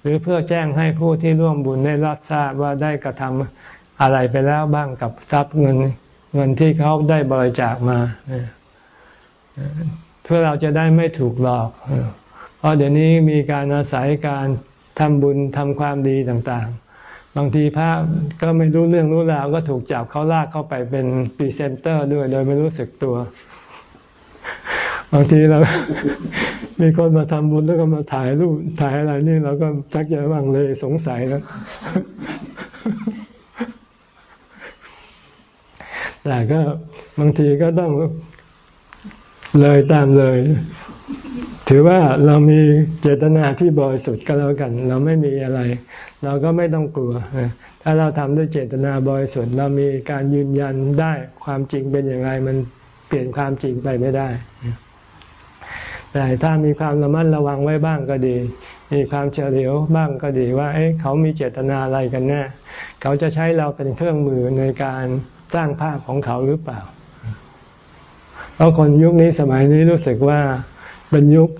หรือเพื่อแจ้งให้ผู้ที่ร่วมบุญได้รับทราบว่าได้กระทำอะไรไปแล้วบ้างกับทรัพย์เงิน เงินที่เขาได้บริจาคมาเพื่อเราจะได้ไม่ถูกหลอก เพราะเดี๋ยวนี้มีการอาศัยการทำบุญทำความดีต่างๆ บางทีพระก็ไม่รู้เรื่องรู้ราวก็ถูกจับเขาลากเข้าไปเป็นพรีเซนเตอร์ด้วย โดยไม่รู้สึกตัว บางทีเรา มีคนมาทำบุญแล้วก็มาถ่ายรูปถ่ายอะไรนี่เราก็ชักจะว่างเลยสงสัยแล้ว แต่ก็บางทีก็ต้องเลยตามเลย ถือว่าเรามีเจตนาที่บริสุทธิ์ก็แล้วกัน เราไม่มีอะไร เราก็ไม่ต้องกลัว ถ้าเราทำด้วยเจตนาบริสุทธิ์ เรามีการยืนยันได้ความจริงเป็นอย่างไร มันเปลี่ยนความจริงไปไม่ได้ แต่ถ้ามีความระมัดระวังไว้บ้างก็ดี มีความเฉลียวบ้างก็ดีว่า เอ๊ะเขามีเจตนาอะไรกันแน่เขาจะใช้เราเป็นเครื่องมือในการ สร้างภาพของเขาหรือเปล่า เพราะคนยุคนี้สมัยนี้รู้สึกว่าเป็นยุค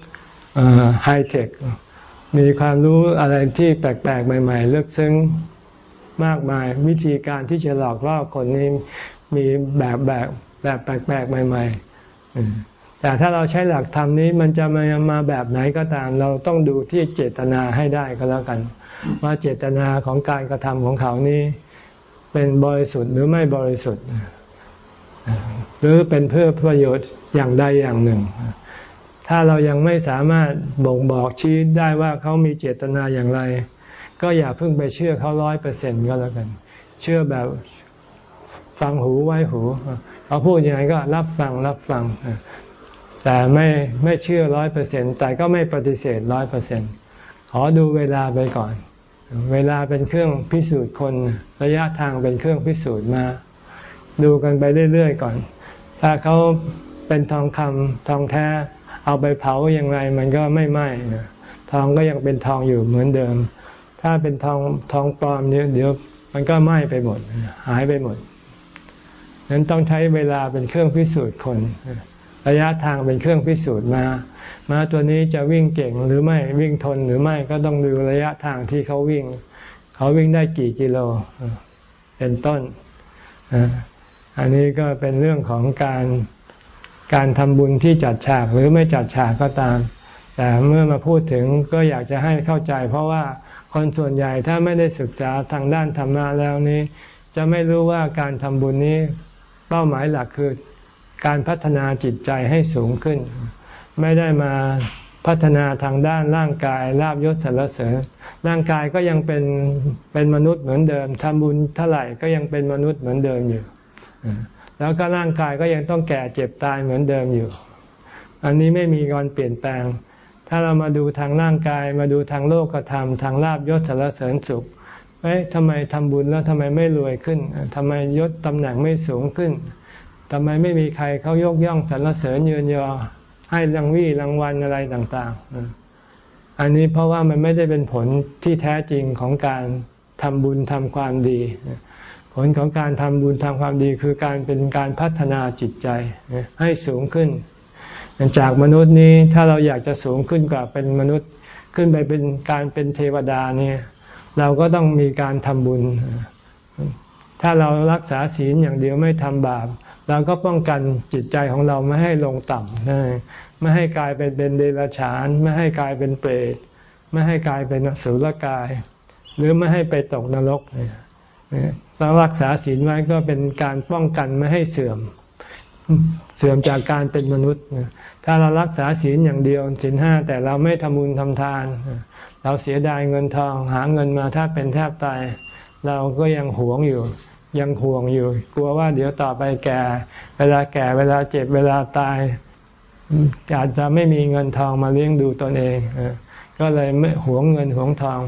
ไฮเทค มีความรู้อะไรที่แปลกๆ ใหม่ๆเลือกซึ้งมากมาย วิธีการที่จะหลอกล่อคนนี้มีแบบแบบแบบแปลกๆ ใหม่ ๆ แต่ถ้าเราใช้หลักธรรมนี้มันจะมามาแบบไหนก็ตาม เราต้องดูที่เจตนาให้ได้ก็แล้วกัน ว่าเจตนาของการกระทำของเขานี้ เป็นบริสุทธิ์หรือไม่บริสุทธิ์ หรือเป็นเพื่อประโยชน์อย่างใดอย่างหนึ่ง ถ้าเรายังไม่สามารถบ่งบอกชี้ได้ว่าเขามีเจตนาอย่างไร ก็อย่าเพิ่งไปเชื่อเขาร้อยเปอร์เซ็นก็แล้วกัน เชื่อแบบฟังหูไว้หูเขาพูดยังไงก็รับฟังรับฟัง แต่ไม่ไม่เชื่อร้อยเปอร์เซ็นแต่ก็ไม่ปฏิเสธร้อยเปอร์เซ็นขอดูเวลาไปก่อน เวลาเป็นเครื่องพิสูจน์คนระยะทางเป็นเครื่องพิสูจน์มา ดูกันไปเรื่อยๆก่อน ถ้าเขาเป็นทองคำทองแท้ เอาไปเผาอย่างไรมันก็ไม่ไหม้ทองก็ยังเป็นทองอยู่เหมือนเดิม ถ้าเป็นทองทองปลอมเนี่ยเดี๋ยวมันก็ไหม้ไปหมด หายไปหมดนั้นต้องใช้เวลาเป็นเครื่องพิสูจน์คน ระยะทางเป็นเครื่องพิสูจน์มา ม้าตัวนี้จะวิ่งเก่งหรือไม่วิ่งทนหรือไม่ก็ต้องดูระยะทางที่เขาวิ่ง เขาวิ่งได้กี่กิโลเป็นต้น อันนี้ก็เป็นเรื่องของการการทำบุญที่จัดฉากหรือไม่จัดฉากก็ตาม แต่เมื่อมาพูดถึงก็อยากจะให้เข้าใจ เพราะว่าคนส่วนใหญ่ถ้าไม่ได้ศึกษาทางด้านธรรมะแล้วนี้ จะไม่รู้ว่าการทำบุญนี้เป้าหมายหลักคือการพัฒนาจิตใจให้สูงขึ้น ไม่ได้มาพัฒนาทางด้านร่างกายลาบยศสรรเสริญร่างกายก็ยังเป็นเป็นมนุษย์เหมือนเดิมทำบุญเท่าไหร่ก็ยังเป็นมนุษย์เหมือนเดิมอยู่ แล้วก็ร่างกายก็ยังต้องแก่เจ็บตายเหมือนเดิมอยู่ อันนี้ไม่มีการเปลี่ยนแปลง ถ้าเรามาดูทางร่างกายมาดูทางโลกธรรมทางลาบยศสรรเสริญสุขเอ้ยทำไมทำบุญแล้วทำไมไม่รวยขึ้นทำไมยศตำแหน่งไม่สูงขึ้นทำไมไม่มีใครเขายกย่องสรรเสริญเยือนยอ ให้รางวี่รางวัลอะไรต่างๆ อันนี้เพราะว่ามันไม่ได้เป็นผลที่แท้จริงของการทำบุญทำความดี ผลของการทำบุญทำความดีคือการเป็นการพัฒนาจิตใจให้สูงขึ้น จากมนุษย์นี้ถ้าเราอยากจะสูงขึ้นกว่าเป็นมนุษย์ขึ้นไปเป็นการเป็นเทวดาเนี่ยเราก็ต้องมีการทำบุญ ถ้าเรารักษาศีลอย่างเดียวไม่ทำบาป เราก็ป้องกันจิตใจของเราไม่ให้ลงต่ำไม่ให้กลายเป็นเป็นเดรัจฉาน ไม่ให้กลายเป็นเปรตไม่ให้กลายเป็นสุรกาย หรือไม่ให้ไปตกนรกเรารักษาศีลไว้ก็เป็นการป้องกันไม่ให้เสื่อม เสื่อมจากการเป็นมนุษย์ ถ้าเรารักษาศีลอย่างเดียวศีลห้าแต่เราไม่ทำบุญทำทาน เราเสียดายเงินทองหาเงินมาถ้าเป็นแทบตายเราก็ยังหวงอยู่ ยังห่วงอยู่ กลัวว่าเดี๋ยวต่อไปแก่ เวลาแก่เวลาเจ็บเวลาตายอาจจะไม่มีเงินทองมาเลี้ยงดูตนเองก็เลยไม่หวงเงินหวงทอง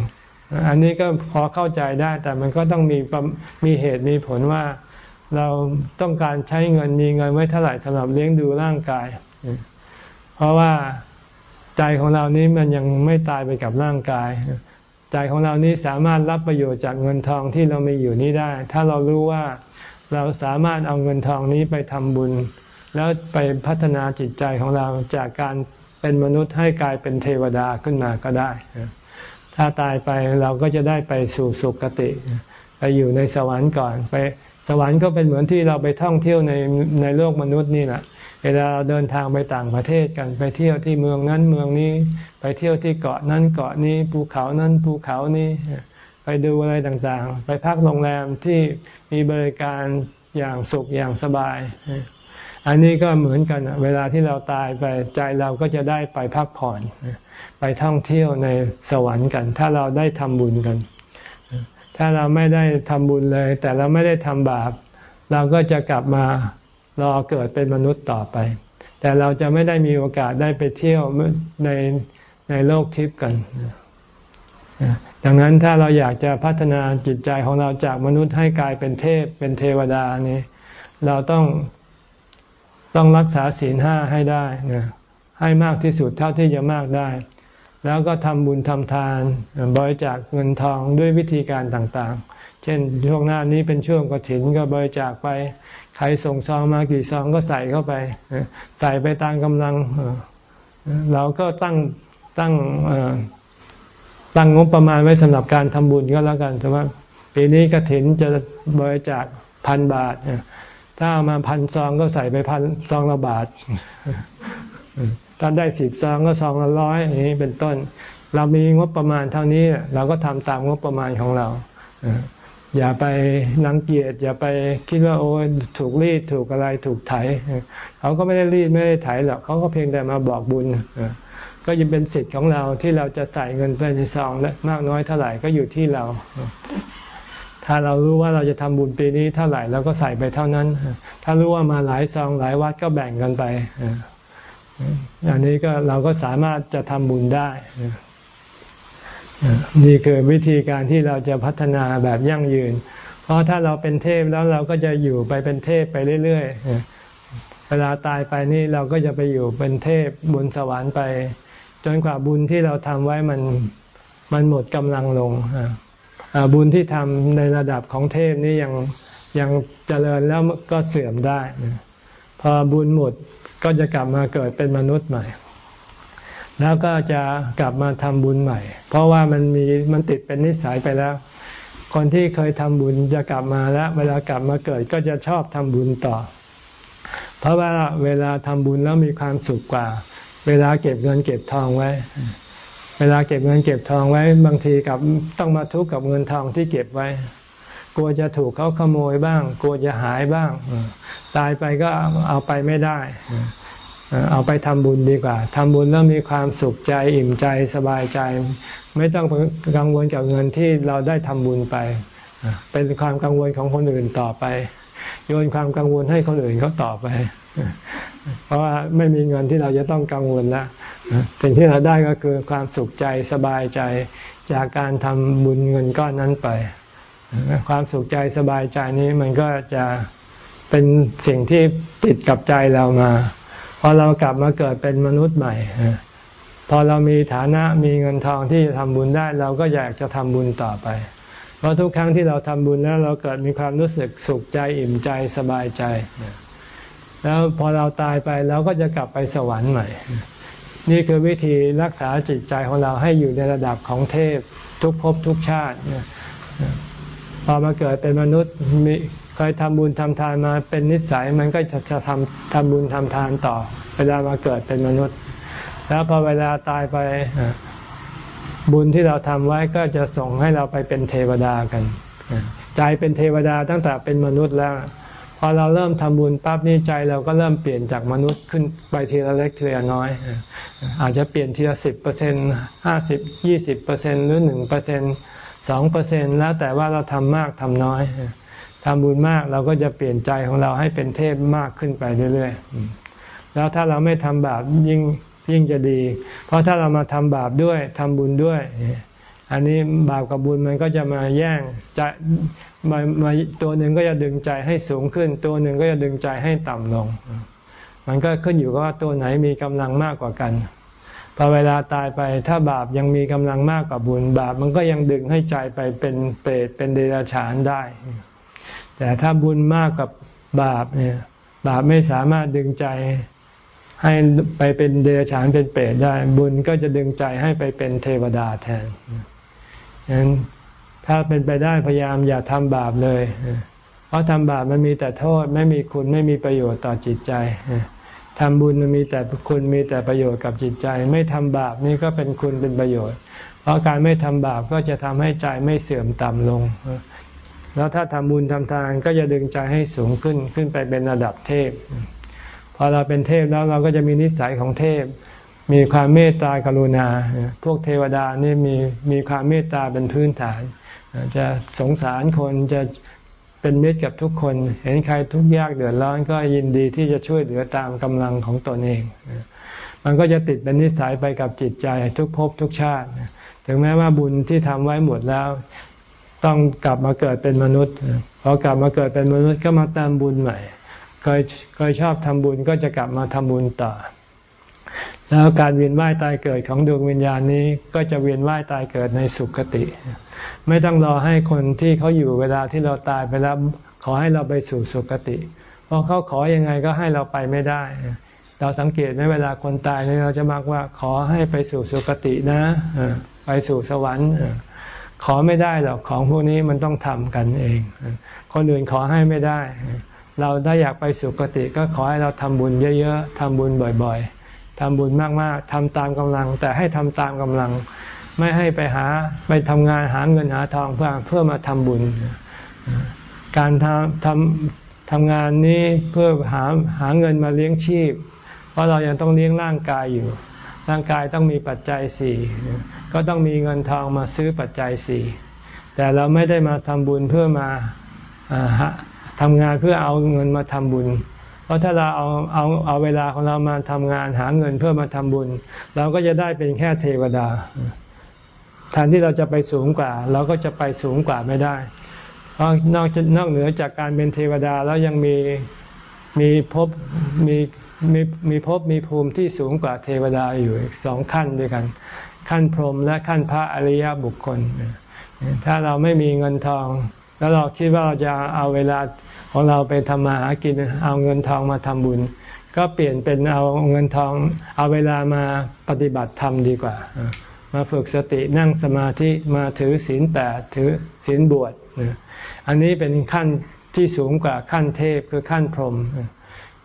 อันนี้ก็พอเข้าใจได้ แต่มันก็ต้องมีมีเหตุมีผลว่า เราต้องการใช้เงินมีเงินไว้เท่าไหร่สำหรับเลี้ยงดูร่างกาย เพราะว่าใจของเรานี้มันยังไม่ตายไปกับร่างกาย ใจของเรานี้สามารถรับประโยชน์จากเงินทองที่เรามีอยู่นี้ได้ ถ้าเรารู้ว่าเราสามารถเอาเงินทองนี้ไปทำบุญ แล้วไปพัฒนาจิตใจของเราจากการเป็นมนุษย์ให้กลายเป็นเทวดาขึ้นมาก็ได้ ถ้าตายไปเราก็จะได้ไปสู่สุคติ ไปอยู่ในสวรรค์ก่อน ไปสวรรค์ก็เป็นเหมือนที่เราไปท่องเที่ยวในในโลกมนุษย์นี่แหละ เวลาเราเดินทางไปต่างประเทศกันไปเที่ยวที่เมืองนั้นเมืองนี้ ไปเที่ยวที่เกาะนั้นเกาะนี้ภูเขานั้นภูเขานี้ไปดูอะไรต่างๆ ไปพักโรงแรมที่มีบริการอย่างสุขอย่างสบาย อันนี้ก็เหมือนกันเวลาที่เราตายไปใจเราก็จะได้ไปพักผ่อน ไปท่องเที่ยวในสวรรค์กัน ถ้าเราได้ทำบุญกัน ถ้าเราไม่ได้ทำบุญเลย แต่เราไม่ได้ทำบาป เราก็จะกลับมา รอเกิดเป็นมนุษย์ต่อไป แต่เราจะไม่ได้มีโอกาสได้ไปเที่ยวในในโลกทิพย์กัน ดังนั้นถ้าเราอยากจะพัฒนาจิตใจของเราจากมนุษย์ให้กลายเป็นเทพเป็นเทวดานี่เราต้องต้องรักษาศีลห้าให้ได้นะให้มากที่สุดเท่าที่จะมากได้ แล้วก็ทำบุญทำทาน บริจาคเงินทองด้วยวิธีการต่างๆ เช่นช่วงหน้านี้เป็นช่วงกฐินก็บริจาคไป ใครส่งซองมากี่ซองก็ใส่เข้าไป ใส่ไปตามกำลัง เราก็ตั้งตั้งตั้งงบประมาณไว้สำหรับการทำบุญก็แล้วกันสมมติปีนี้กระถินจะบริจาคพันบาท ถ้าเอามาพันซองก็ใส่ไปพันซองละบาทถ้าได้สิบซองก็ซองละร้อยอย่างนี้เป็นต้น เรามีงบประมาณเท่านี้ เราก็ทำตามงบประมาณของเรา อย่าไปนังเกียจอย่าไปคิดว่าโอ้ถูกรีดถูกอะไรถูกไถเขาก็ไม่ได้รีดไม่ได้ไถหรอกเขาก็เพียงแต่มาบอกบุญก็ยังเป็นสิทธิ์ของเราที่เราจะใส่เงินไปในซองและมากน้อยเท่าไหร่ก็อยู่ที่เราถถ้าเรารู้ว่าเราจะทำบุญปีนี้เท่าไหร่เราก็ใส่ไปเท่านั้น ถ้ารู้ว่ามาหลายซองหลายวัดก็แบ่งกันไปอันนี้ก็เราก็สามารถจะทำบุญได้ นี่คือวิธีการที่เราจะพัฒนาแบบยั่งยืน เพราะถ้าเราเป็นเทพแล้วเราก็จะอยู่ไปเป็นเทพไปเรื่อยๆ เวลาตายไปนี่เราก็จะไปอยู่เป็นเทพบนสวรรค์ไป จนกว่าบุญที่เราทำไว้มันมันหมดกำลังลง บุญที่ทำในระดับของเทพนี่ยังยังเจริญแล้วก็เสื่อมได้ พอบุญหมดก็จะกลับมาเกิดเป็นมนุษย์ใหม่ แล้วก็จะกลับมาทำบุญใหม่ เพราะว่ามันมีมันติดเป็นนิสัยไปแล้ว คนที่เคยทำบุญจะกลับมาแล้ว เวลากลับมาเกิดก็จะชอบทำบุญต่อ เพราะว่าเวลาทำบุญแล้วมีความสุขกว่า เวลาเก็บเงินเก็บทองไว้ เวลาเก็บเงินเก็บทองไว้ บางทีกับต้องมาทุกข์กับเงินทองที่เก็บไว้ กลัวจะถูกเขาขโมยบ้าง กลัวจะหายบ้าง ตายไปก็เอาไปไม่ได้ เอาไปทำบุญดีกว่าทำบุญแล้วมีความสุขใจอิ่มใจสบายใจ ไม่ต้องกังวลกับเงินที่เราได้ทำบุญไป เป็นความกังวลของคนอื่นต่อไป โยนความกังวลให้คนอื่นเขาต่อไป เพราะว่าไม่มีเงินที่เราจะต้องกังวลแล้วสิ่งที่เราได้ก็คือความสุขใจสบายใจจากการทำบุญเงินก้อนนั้นไป ความสุขใจสบายใจนี้มันก็จะเป็นสิ่งที่ติดกับใจเรามา พอเรากลับมาเกิดเป็นมนุษย์ใหม่พอเรามีฐานะมีเงินทองที่จะทำบุญได้ เราก็อยากจะทำบุญต่อไป เพราะทุกครั้งที่เราทำบุญแล้วเราเกิดมีความรู้สึกสุขใจอิ่มใจสบายใจ แล้วพอเราตายไปเราก็จะกลับไปสวรรค์ใหม่ นี่คือวิธีรักษาจิตใจของเราให้อยู่ในระดับของเทพทุกภพทุกชาติ พอมาเกิดเป็นมนุษย์มีเคยทำบุญทำทานมาเป็นนิสัยมันก็จะจะทำทำบุญทำทานต่อ เวลามาเกิดเป็นมนุษย์ แล้วพอเวลาตายไปบุญที่เราทำไว้ก็จะส่งให้เราไปเป็นเทวดากันใจเป็นเทวดาตั้งแต่เป็นมนุษย์แล้ว พอเราเริ่มทำบุญปั๊บนี่ใจเราก็เริ่มเปลี่ยนจากมนุษย์ขึ้นไปทีละเล็กทีละน้อย อาจจะเปลี่ยนทีละสิบเปอร์เซ็นห้าสิบยี่สิบเปอร์เซ็นหรือหนึ่งเปอร์เซ็นต์ สองเปอร์เซ็นแล้วแต่ว่าเราทำมากทำน้อยทำบุญมากเราก็จะเปลี่ยนใจของเราให้เป็นเทพมากขึ้นไปเรื่อยๆ แล้วถ้าเราไม่ทำบาปยิ่งยิ่งจะดี เพราะถ้าเรามาทำบาปด้วยทำบุญด้วย อันนี้บาปกับบุญมันก็จะมาแย่งจะมามาตัวหนึ่งก็จะดึงใจให้สูงขึ้น ตัวหนึ่งก็จะดึงใจให้ต่ำลง มันก็ขึ้นอยู่กับว่าตัวไหนมีกำลังมากกว่ากัน พอเวลาตายไปถ้าบาปยังมีกำลังมากกว่าบุญ บาปมันก็ยังดึงให้ใจไปเป็นเปรตเป็นเดรัจฉานได้ แต่ถ้าบุญมากกับบาปเนี่ย บาปไม่สามารถดึงใจให้ไปเป็นเดรัจฉานเป็นเปรตได้ บุญก็จะดึงใจให้ไปเป็นเทวดาแทนฉะนั้นถ้าเป็นไปได้พยายามอย่าทำบาปเลย เพราะทำบาปมันมีแต่โทษไม่มีคุณไม่มีประโยชน์ต่อจิตใจ ทำบุญมันมีแต่คุณมีแต่ประโยชน์กับจิตใจ ไม่ทำบาปนี่ก็เป็นคุณเป็นประโยชน์ เพราะการไม่ทำบาปก็จะทำให้ใจไม่เสื่อมต่ำลง แล้วถ้าทำบุญทำทานก็จะดึงใจให้สูงขึ้นขึ้นไปเป็นระดับเทพ พอเราเป็นเทพแล้วเราก็จะมีนิสัยของเทพ มีความเมตตากรุณา พวกเทวดานี่มีมีความเมตตาเป็นพื้นฐาน จะสงสารคนจะ เป็นมิตรกับทุกคน เห็นใครทุกข์ยากเดือดร้อนก็ยินดีที่จะช่วยเหลือตามกำลังของตนเอง มันก็จะติดเป็นนิสัยไปกับจิตใจทุกภพทุกชาติ ถึงแม้ว่าบุญที่ทำไว้หมดแล้ว ต้องกลับมาเกิดเป็นมนุษย์พอกลับมาเกิดเป็นมนุษย์ก็มาตามบุญใหม่เคยเคยชอบทำบุญก็จะกลับมาทำบุญต่อ แล้วการเวียนว่ายตายเกิดของดวงวิญญาณนี้ก็จะเวียนว่ายตายเกิดในสุคติ ไม่ต้องรอให้คนที่เขาอยู่เวลาที่เราตายไปแล้วขอให้เราไปสู่สุคติ เพราะเขาขออยังไงก็ให้เราไปไม่ได้ เราสังเกตไหมเวลาคนตายเนี่ยเราจะมักว่าขอให้ไปสู่สุคตินะไปสู่สวรรค์ขอไม่ได้หรอกของพวกนี้มันต้องทำกันเอง คนอื่นขอให้ไม่ได้ เราถ้าอยากไปสุคติก็ขอให้เราทำบุญเยอะๆทำบุญบ่อยๆทำบุญมากๆทำตามกำลัง แต่ให้ทำตามกำลัง ไม่ให้ไปหาไปทำงานหาเงินหาทองเพื่อเพื่อมาทำบุญ การทำทำทำงานนี้เพื่อหาหาเงินมาเลี้ยงชีพ เพราะเรายังต้องเลี้ยงร่างกายอยู่ ร่างกายต้องมีปัจจัยสี่ก็ต้องมีเงินทองมาซื้อปัจจัยสี่แต่เราไม่ได้มาทำบุญเพื่อมาทำงานเพื่อเอาเงินมาทำบุญเพราะถ้าเราเอาเอาเอาเวลาของเรามาทำงานหาเงินเพื่อมาทำบุญ เราก็จะได้เป็นแค่เทวดา แทนที่เราจะไปสูงกว่า เราก็จะไปสูงกว่าไม่ได้ เพราะนอกนอกเหนือจากการเป็นเทวดาแล้วยังมีมีภพมีมีมีภพมีภูมิที่สูงกว่าเทวดาอยู่สองขั้นด้วยกัน ขั้นพรหมและขั้นพระอริยบุคคล ถ้าเราไม่มีเงินทอง แล้วเราคิดว่าเราจะเอาเวลาของเราไปทำมาหากินเอาเงินทองมาทำบุญ ก็เปลี่ยนเป็นเอาเงินทอง เอาเวลามาปฏิบัติธรรมดีกว่า มาฝึกสตินั่งสมาธิมาถือศีลแปดถือศีลบวชอันนี้เป็นขั้นที่สูงกว่าขั้นเทพคือขั้นพรหม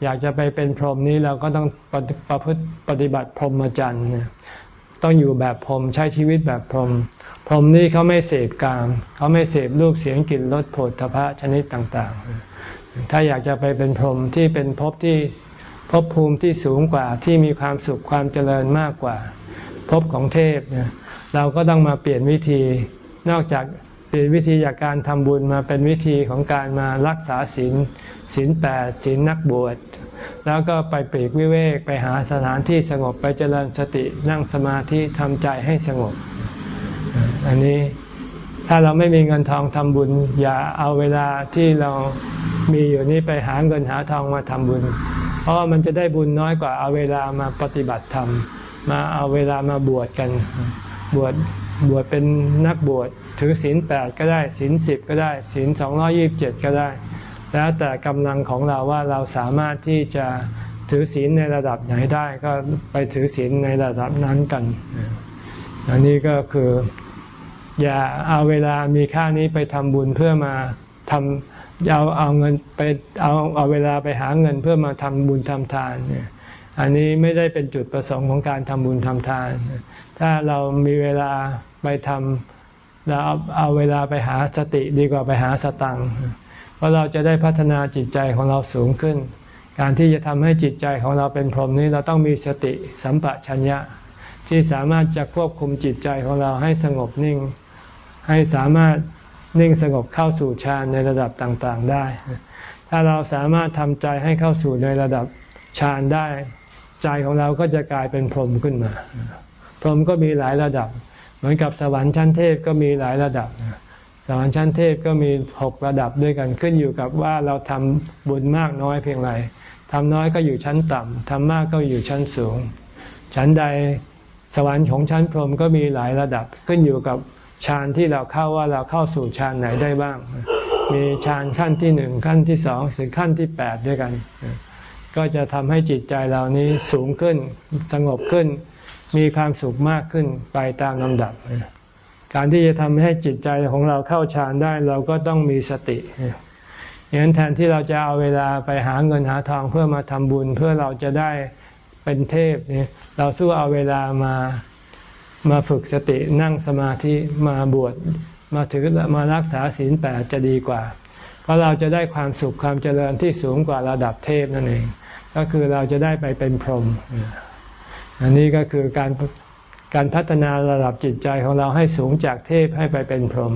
อยากจะไปเป็นพรหมนี้เราก็ต้องประพฤติปฏิบัติพรหมจรรย์ต้องอยู่แบบพรหมใช้ชีวิตแบบพรหมพรหมนี่เขาไม่เสพกามเขาไม่เสพรูปเสียงกลิ่นรสโผฏฐพะชนิดต่างๆ ถ้าอยากจะไปเป็นพรหมที่เป็นภพที่ภพภูมิที่สูงกว่าที่มีความสุขความเจริญมากกว่า ภพของเทพเนี่ยเราก็ต้องมาเปลี่ยนวิธี นอกจากเปลี่ยนวิธีจากการทำบุญมาเป็นวิธีของการมารักษาศีลศีลแปดศีลนักบวช แล้วก็ไปปีกวิเวกไปหาสถานที่สงบไปเจริญสตินั่งสมาธิทำใจให้สงบ อันนี้ถ้าเราไม่มีเงินทองทำบุญ อย่าเอาเวลาที่เรามีอยู่นี้ไปหาเงินหาทองมาทำบุญ เพราะมันจะได้บุญน้อยกว่าเอาเวลามาปฏิบัติธรรม มาเอาเวลามาบวชกัน บวชบวชเป็นนักบวชถือศีลแปดก็ได้ศีลสิบก็ได้ศีลสองร้อยี่บเจ็ดก็ได้ แล้วแต่กำลังของเราว่าเราสามารถที่จะถือศีลในระดับไหนได้ก็ไปถือศีลในระดับนั้นกันอันนี้ก็คืออย่าเอาเวลามีค่านี้ไปทำบุญเพื่อมาทำเอาเอาเงินไปเอาเอาเวลาไปหาเงินเพื่อมาทำบุญทำทานเนี่ย อันนี้ไม่ได้เป็นจุดประสงค์ของการทำบุญทำทาน ถ้าเรามีเวลาไปทำเราเอาเอาเวลาไปหาสติดีกว่าไปหาสตังค์ราะเราจะได้พัฒนาจิตใจของเราสูงขึ้น การที่จะทำให้จิตใจของเราเป็นพรหมนี้เราต้องมีสติสัมปชัญญะ ที่สามารถจะควบคุมจิตใจของเราให้สงบนิ่ง ให้สามารถนิ่งสงบเข้าสู่ฌานในระดับต่างๆได้ ถ้าเราสามารถทำใจให้เข้าสู่ในระดับฌานได้ ใจของเราก็จะกลายเป็นพรหมขึ้นมา พรหมก็มีหลายระดับ เหมือนกับสวรรค์ชั้นเทพก็มีหลายระดับ สวรรค์ชั้นเทพก็มีหกระดับด้วยกันขึ้นอยู่กับว่าเราทำบุญมากน้อยเพียงไรทำน้อยก็อยู่ชั้นต่ำทำมากก็อยู่ชั้นสูง ชั้นใดสวรรค์ของชั้นพรหมก็มีหลายระดับ ขึ้นอยู่กับฌานที่เราเข้าว่าเราเข้าสู่ฌานไหนได้บ้าง มีฌานขั้นที่หนึ่งขั้นที่สองถึงขั้นที่แปดด้วยกัน ก็จะทำให้จิตใจเรานี้สูงขึ้นสงบขึ้น มีความสุขมากขึ้นไปตามลำดับ การที่จะทำให้จิตใจของเราเข้าฌานได้ เราก็ต้องมีสติอย่างนั้นแทนที่เราจะเอาเวลาไปหาเงินหาทองเพื่อมาทำบุญ เพื่อเราจะได้เป็นเทพเนี่ยเราสู้เอาเวลามามาฝึกสตินั่งสมาธิมาบวชมาถือมารักษาศีลแปดจะดีกว่า เพราะเราจะได้ความสุขความเจริญที่สูงกว่าระดับเทพนั่นเอง ก็คือเราจะได้ไปเป็นพรหมอันนี้ก็คือการการพัฒนาระดับจิตใจของเราให้สูงจากเทพให้ไปเป็นพรหม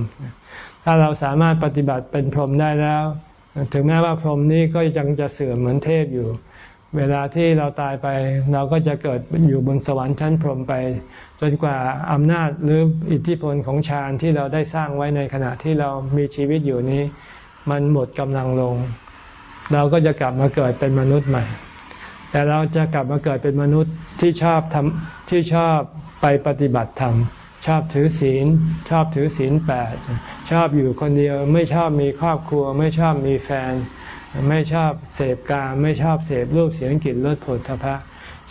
ถ้าเราสามารถปฏิบัติเป็นพรหมได้แล้ว ถึงแม้ว่าพรหมนี้ก็ยังจะเสื่อมเหมือนเทพอยู่ เวลาที่เราตายไป เราก็จะเกิดอยู่บนสวรรค์ชั้นพรหมไป จนกว่าอำนาจหรืออิทธิพลของฌานที่เราได้สร้างไว้ในขณะที่เรามีชีวิตอยู่นี้ มันหมดกำลังลง เราก็จะกลับมาเกิดเป็นมนุษย์ใหม่ แต่เราจะกลับมาเกิดเป็นมนุษย์ที่ชอบทำที่ชอบไปปฏิบัติธรรมชอบถือศีล ชอบถือศีลแปดชอบอยู่คนเดียวไม่ชอบมีครอบครัว ไม่ชอบมีแฟน ไม่ชอบเสพกามไม่ชอบเสพรูปเสียงกลิ่นรสผลทพะ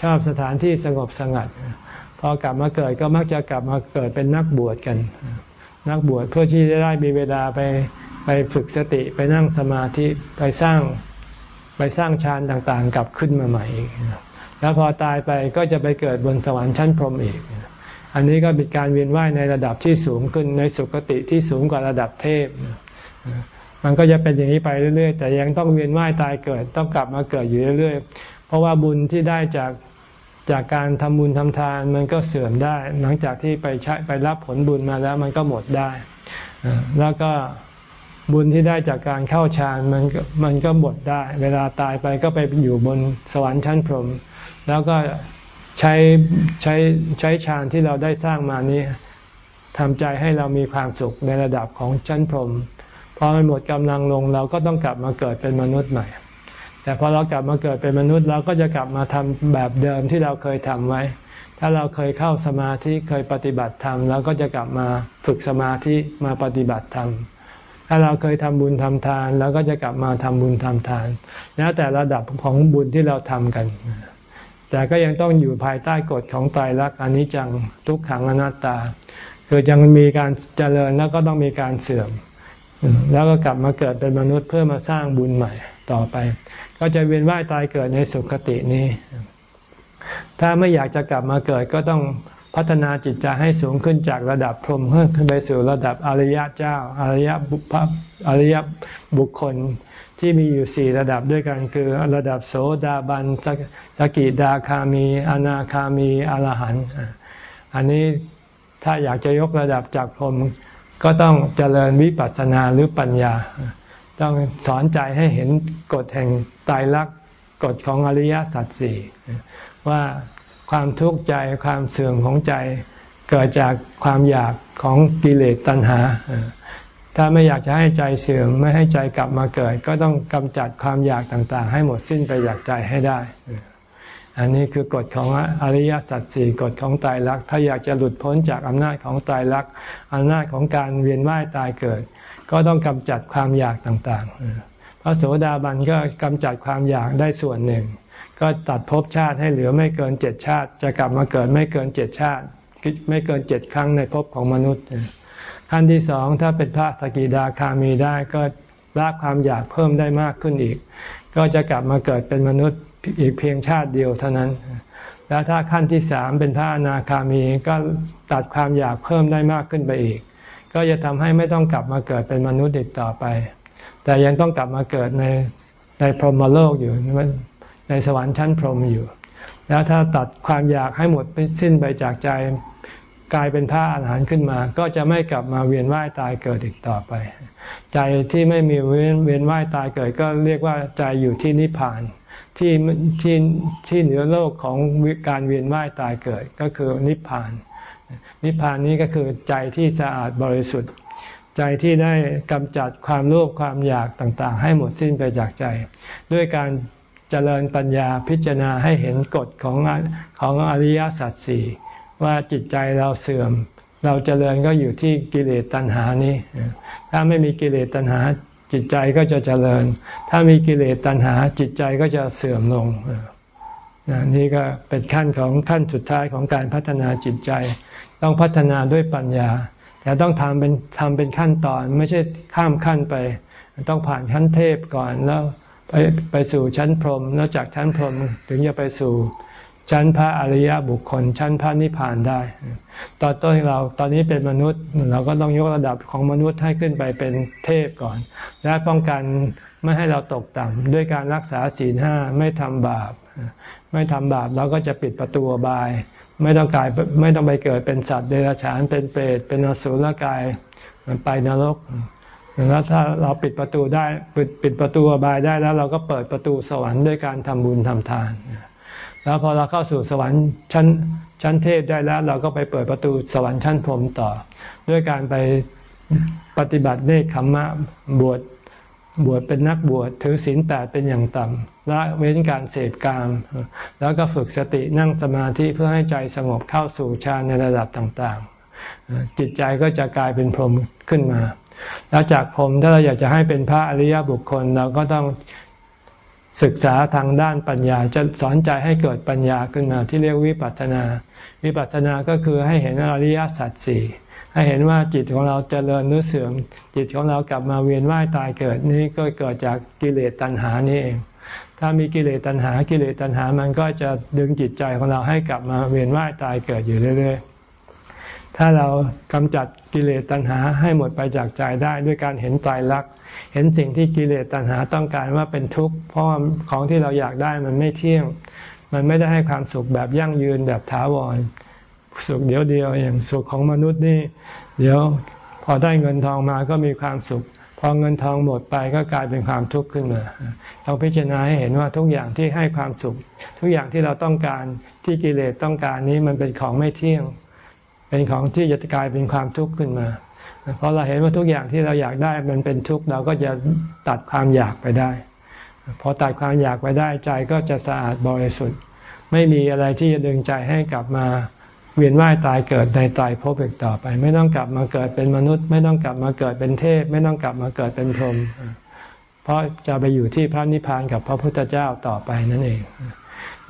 ชอบสถานที่สงบสงัดพอกลับมาเกิดก็มักจะกลับมาเกิดเป็นนักบวชกัน นักบวชเพื่อที่จะได้มีเวลาไปไปฝึกสติไปนั่งสมาธิไปสร้าง ไปสร้างฌานต่างๆ กลับขึ้นมาใหม่อีกแล้วพอตายไปก็จะไปเกิดบนสวรรค์ชั้นพรหมอีก อันนี้ก็เป็นการเวียนว่ายในระดับที่สูงขึ้นในสุคติที่สูงกว่าระดับเทพ มันก็จะเป็นอย่างนี้ไปเรื่อยๆ แต่ยังต้องเวียนว่ายตายเกิดต้องกลับมาเกิดอยู่เรื่อยๆ เพราะว่าบุญที่ได้จากจากการทำบุญทำทานมันก็เสื่อมได้ หลังจากที่ไปใช้ไปรับผลบุญมาแล้วมันก็หมดได้ แล้วก็ บุญที่ได้จากการเข้าฌานมันมันก็หมดได้ เวลาตายไปก็ไปอยู่บนสวรรค์ชั้นพรหมแล้วก็ใช้ใช้ใช้ฌานที่เราได้สร้างมานี้ทำใจให้เรามีความสุขในระดับของชั้นพรหมพอมันหมดกำลังลงเราก็ต้องกลับมาเกิดเป็นมนุษย์ใหม่ แต่พอเรากลับมาเกิดเป็นมนุษย์ เราก็จะกลับมาทำแบบเดิมที่เราเคยทำไว้ ถ้าเราเคยเข้าสมาธิเคยปฏิบัติธรรมเราก็จะกลับมาฝึกสมาธิมาปฏิบัติธรรม ถ้าเราเคยทำบุญทำทานเราก็จะกลับมาทำบุญทำทานแล้วแต่ระดับของบุญที่เราทำกัน แต่ก็ยังต้องอยู่ภายใต้กฎของไตรลักอนิจจังทุกขังอนัตตา คือยังมีการเจริญแล้วก็ต้องมีการเสื่อม แล้วก็กลับมาเกิดเป็นมนุษย์เพื่อมาสร้างบุญใหม่ต่อไป ก็จะเวียนว่ายตายเกิดในสุคตินี้ ถ้าไม่อยากจะกลับมาเกิดก็ต้อง พัฒนาจิตใจให้สูงขึ้นจากระดับพรหมขึ้นไปสู่ระดับอริยะเจ้าอริยบุพอริยบุคคลที่มีอยู่สี่ระดับด้วยกันคือ ระดับโสดาบันสกิดาคามี อนาคามีอรหันต์อันนี้ถ้าอยากจะยกระดับจากพรหมก็ต้องเจริญวิปัสสนาหรือปัญญา ต้องสอนใจให้เห็นกฎแห่งตายรักกฎของอริยสัจสี่ว่า ความทุกข์ใจความเสื่อมของใจ เกิดจากความอยากของกิเลสตัณหา ถ้าไม่อยากจะให้ใจเสื่อมไม่ให้ใจกลับมาเกิด ก็ต้องกำจัดความอยากต่างๆ ให้หมดสิ้นไปจากใจให้ได้ อันนี้คือกฎของอริยสัจสี่กฎของตายรัก ถ้าอยากจะหลุดพ้นจากอำนาจของตายรักอำนาจของการเวียนว่ายตายเกิด ก็ต้องกำจัดความอยากต่างๆพระโสดาบันก็กำจัดความอยากได้ส่วนหนึ่ง ก็ตัดภพชาติให้เหลือไม่เกินเจ็ดชาติ จะกลับมาเกิดไม่เกินเจ็ดชาติ ไม่เกินเจ็ดครั้งในภพของมนุษย์ ขั้นที่สองถ้าเป็นพระสกิดาคามีได้ก็ละความอยากเพิ่มได้มากขึ้นอีก ก็จะกลับมาเกิดเป็นมนุษย์อีกเพียงชาติเดียวเท่านั้น แล้วถ้าขั้นที่สามเป็นพระอนาคามีก็ตัดความอยากเพิ่มได้มากขึ้นไปอีก ก็จะทำให้ไม่ต้องกลับมาเกิดเป็นมนุษย์อีกต่อไป แต่ยังต้องกลับมาเกิดในในพรหมโลกอยู่ ในสวรรค์ชั้นพรหมอยู่ แล้วถ้าตัดความอยากให้หมดไปสิ้นไปจากใจกลายเป็นพระอาหารหันต์ขึ้นมา ก็จะไม่กลับมาเวียนว่ายตายเกิดอีกต่อไป ใจที่ไม่มีเวียนว่ายตายเกิดก็เรียกว่าใจอยู่ที่นิพพาน ที่ที่ที่เหนือโลกของการเวียนว่ายตายเกิดก็คือนิพพาน นิพพานนี้ก็คือใจที่สะอาดบริสุทธิ์ ใจที่ได้กำจัดความโลภความอยากต่างๆ ให้หมดสิ้นไปจากใจ ด้วยการ เจริญปัญญาพิจารณาให้เห็นกฎของของอริยสัจสี่ว่าจิตใจเราเสื่อม เราเจริญก็อยู่ที่กิเลสตัณหานี้ ถ้าไม่มีกิเลสตัณหาจิตใจก็จะเจริญ ถ้ามีกิเลสตัณหาจิตใจก็จะเสื่อมลงนี่ก็เป็นขั้นของขั้นสุดท้ายของการพัฒนาจิตใจ ต้องพัฒนาด้วยปัญญา แต่ต้องทำเป็นทำเป็นขั้นตอนไม่ใช่ข้ามขั้นไป ต้องผ่านขั้นเทพก่อนแล้ว ไปไปสู่ชั้นพรหมแล้วจากชั้นพรหมถึงจะไปสู่ชั้นพระอริยบุคคล ชั้นพระนิพพานได้ ตอนต้นเราตอนนี้เป็นมนุษย์เราก็ต้องยกระดับของมนุษย์ให้ขึ้นไปเป็นเทพก่อน และป้องกันไม่ให้เราตกต่ำด้วยการรักษาศีลห้าไม่ทำบาป ไม่ทำบาปเราก็จะปิดประตูบาย ไม่ต้องกายไม่ต้องไปเกิดเป็นสัตว์เดรัจฉานเป็นเปรตเป็นอสุรกายไปนรก แล้วถ้าเราปิดประตูได้ปิดปิดประตูอบายได้แล้วเราก็เปิดประตูสวรรค์ด้วยการทำบุญทำทาน แล้วพอเราเข้าสู่สวรรค์ชั้นชั้นเทพได้แล้ว เราก็ไปเปิดประตูสวรรค์ชั้นพรหมต่อ ด้วยการไปปฏิบัติเนคขมมะบวชบวชเป็นนักบวชถือศีลแปดเป็นอย่างต่ำละเว้นการเสพกาม แล้วก็ฝึกสตินั่งสมาธิเพื่อให้ใจสงบเข้าสู่ฌานในระดับต่างๆ จิตใจก็จะกลายเป็นพรหมขึ้นมา แล้วจากผมถ้าเราอยากจะให้เป็นพระอริยบุคคลเราก็ต้องศึกษาทางด้านปัญญาจะสอนใจให้เกิดปัญญาขึ้นมาที่เรียกวิปัสสนา วิปัสสนาก็คือให้เห็นอริยสัจสี่ให้เห็นว่าจิตของเราจเจริญหรือเสื่อม จิตของเรากลับมาเวียนว่ายตายเกิดนี้ก็เกิดจากกิเลสตัณหานี่เอง ถ้ามีกิเลสตัณหา กิเลสตัณหามันก็จะดึงจิตใจของเราให้กลับมาเวียนว่ายตายเกิดอยู่เรื่อยๆ ถ้าเรากำจัดกิเลสตัณหาให้หมดไปจากใจได้ด้วยการเห็นตายรัก เห็นสิ่งที่กิเลสตัณหาต้องการว่าเป็นทุกข์เพราะของที่เราอยากได้มันไม่เที่ยง มันไม่ได้ให้ความสุขแบบยั่งยืนแบบถาวร สุขเดียวเดียวอย่างสุขของมนุษย์นี่ เดี๋ยวพอได้เงินทองมาก็มีความสุข พอเงินทองหมดไปก็กลายเป็นความทุกข์ขึ้นมาเราพิจารณาให้เห็นว่าทุกอย่างที่ให้ความสุข ทุกอย่างที่เราต้องการที่กิเลสต้องการนี้มันเป็นของไม่เที่ยง เป็นของที่จะกลายเป็นความทุกข์ขึ้นมาเพอเราเห็นว่าทุกอย่างที่เราอยากได้มันเป็นทุกข์เราก็จะตัดความอยากไปได้ พอตัดความอยากไปได้ใจก็จะสะอาดบริสุทธิ์ ไม่มีอะไรที่จะดึงใจให้กลับมาเวียนว่ายตายเกิดในตายภพอีกต่อไป ไม่ต้องกลับมาเกิดเป็นมนุษย์ ไม่ต้องกลับมาเกิดเป็นเทพ ไม่ต้องกลับมาเกิดเป็นพรหมเพราะจะไปอยู่ที่พระนิพพานกับพระพุทธเจ้าต่อไปนั่นเอง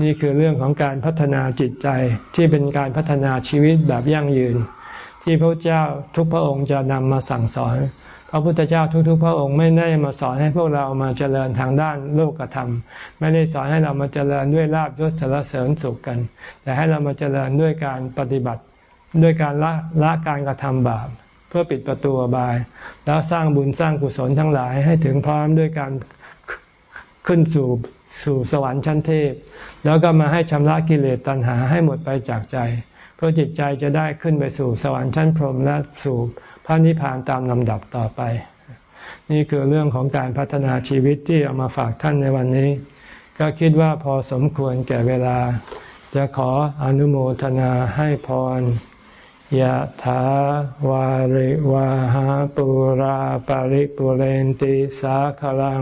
นี่คือเรื่องของการพัฒนาจิตใจที่เป็นการพัฒนาชีวิตแบบยั่งยืน ที่พระเจ้าทุกพระองค์จะนำมาสั่งสอน พระพุทธเจ้าทุกๆ พระองค์ไม่ได้มาสอนให้พวกเรามาเจริญทางด้านโลกธรรม ไม่ได้สอนให้เรามาเจริญด้วยลาบยศสารเสริญสุขกัน แต่ให้เรามาเจริญด้วยการปฏิบัติด้วยการละละการกระทำบาปเพื่อปิดประตูบาย แล้วสร้างบุญสร้างกุศลทั้งหลายให้ถึงพร้อมด้วยการขึ้นสู่ สู่สวรรค์ชั้นเทพ แล้วก็มาให้ชำระกิเลสตัณหาให้หมดไปจากใจ เพื่อจิตใจจะได้ขึ้นไปสู่สวรรค์ชั้นพรหมและสู่พระนิพพานตามลำดับต่อไป นี่คือเรื่องของการพัฒนาชีวิตที่เอามาฝากท่านในวันนี้ ก็คิดว่าพอสมควรแก่เวลา จะขออนุโมทนาให้พรยะถาวาริวาหาปุราปาริปุเรนติสาคลัง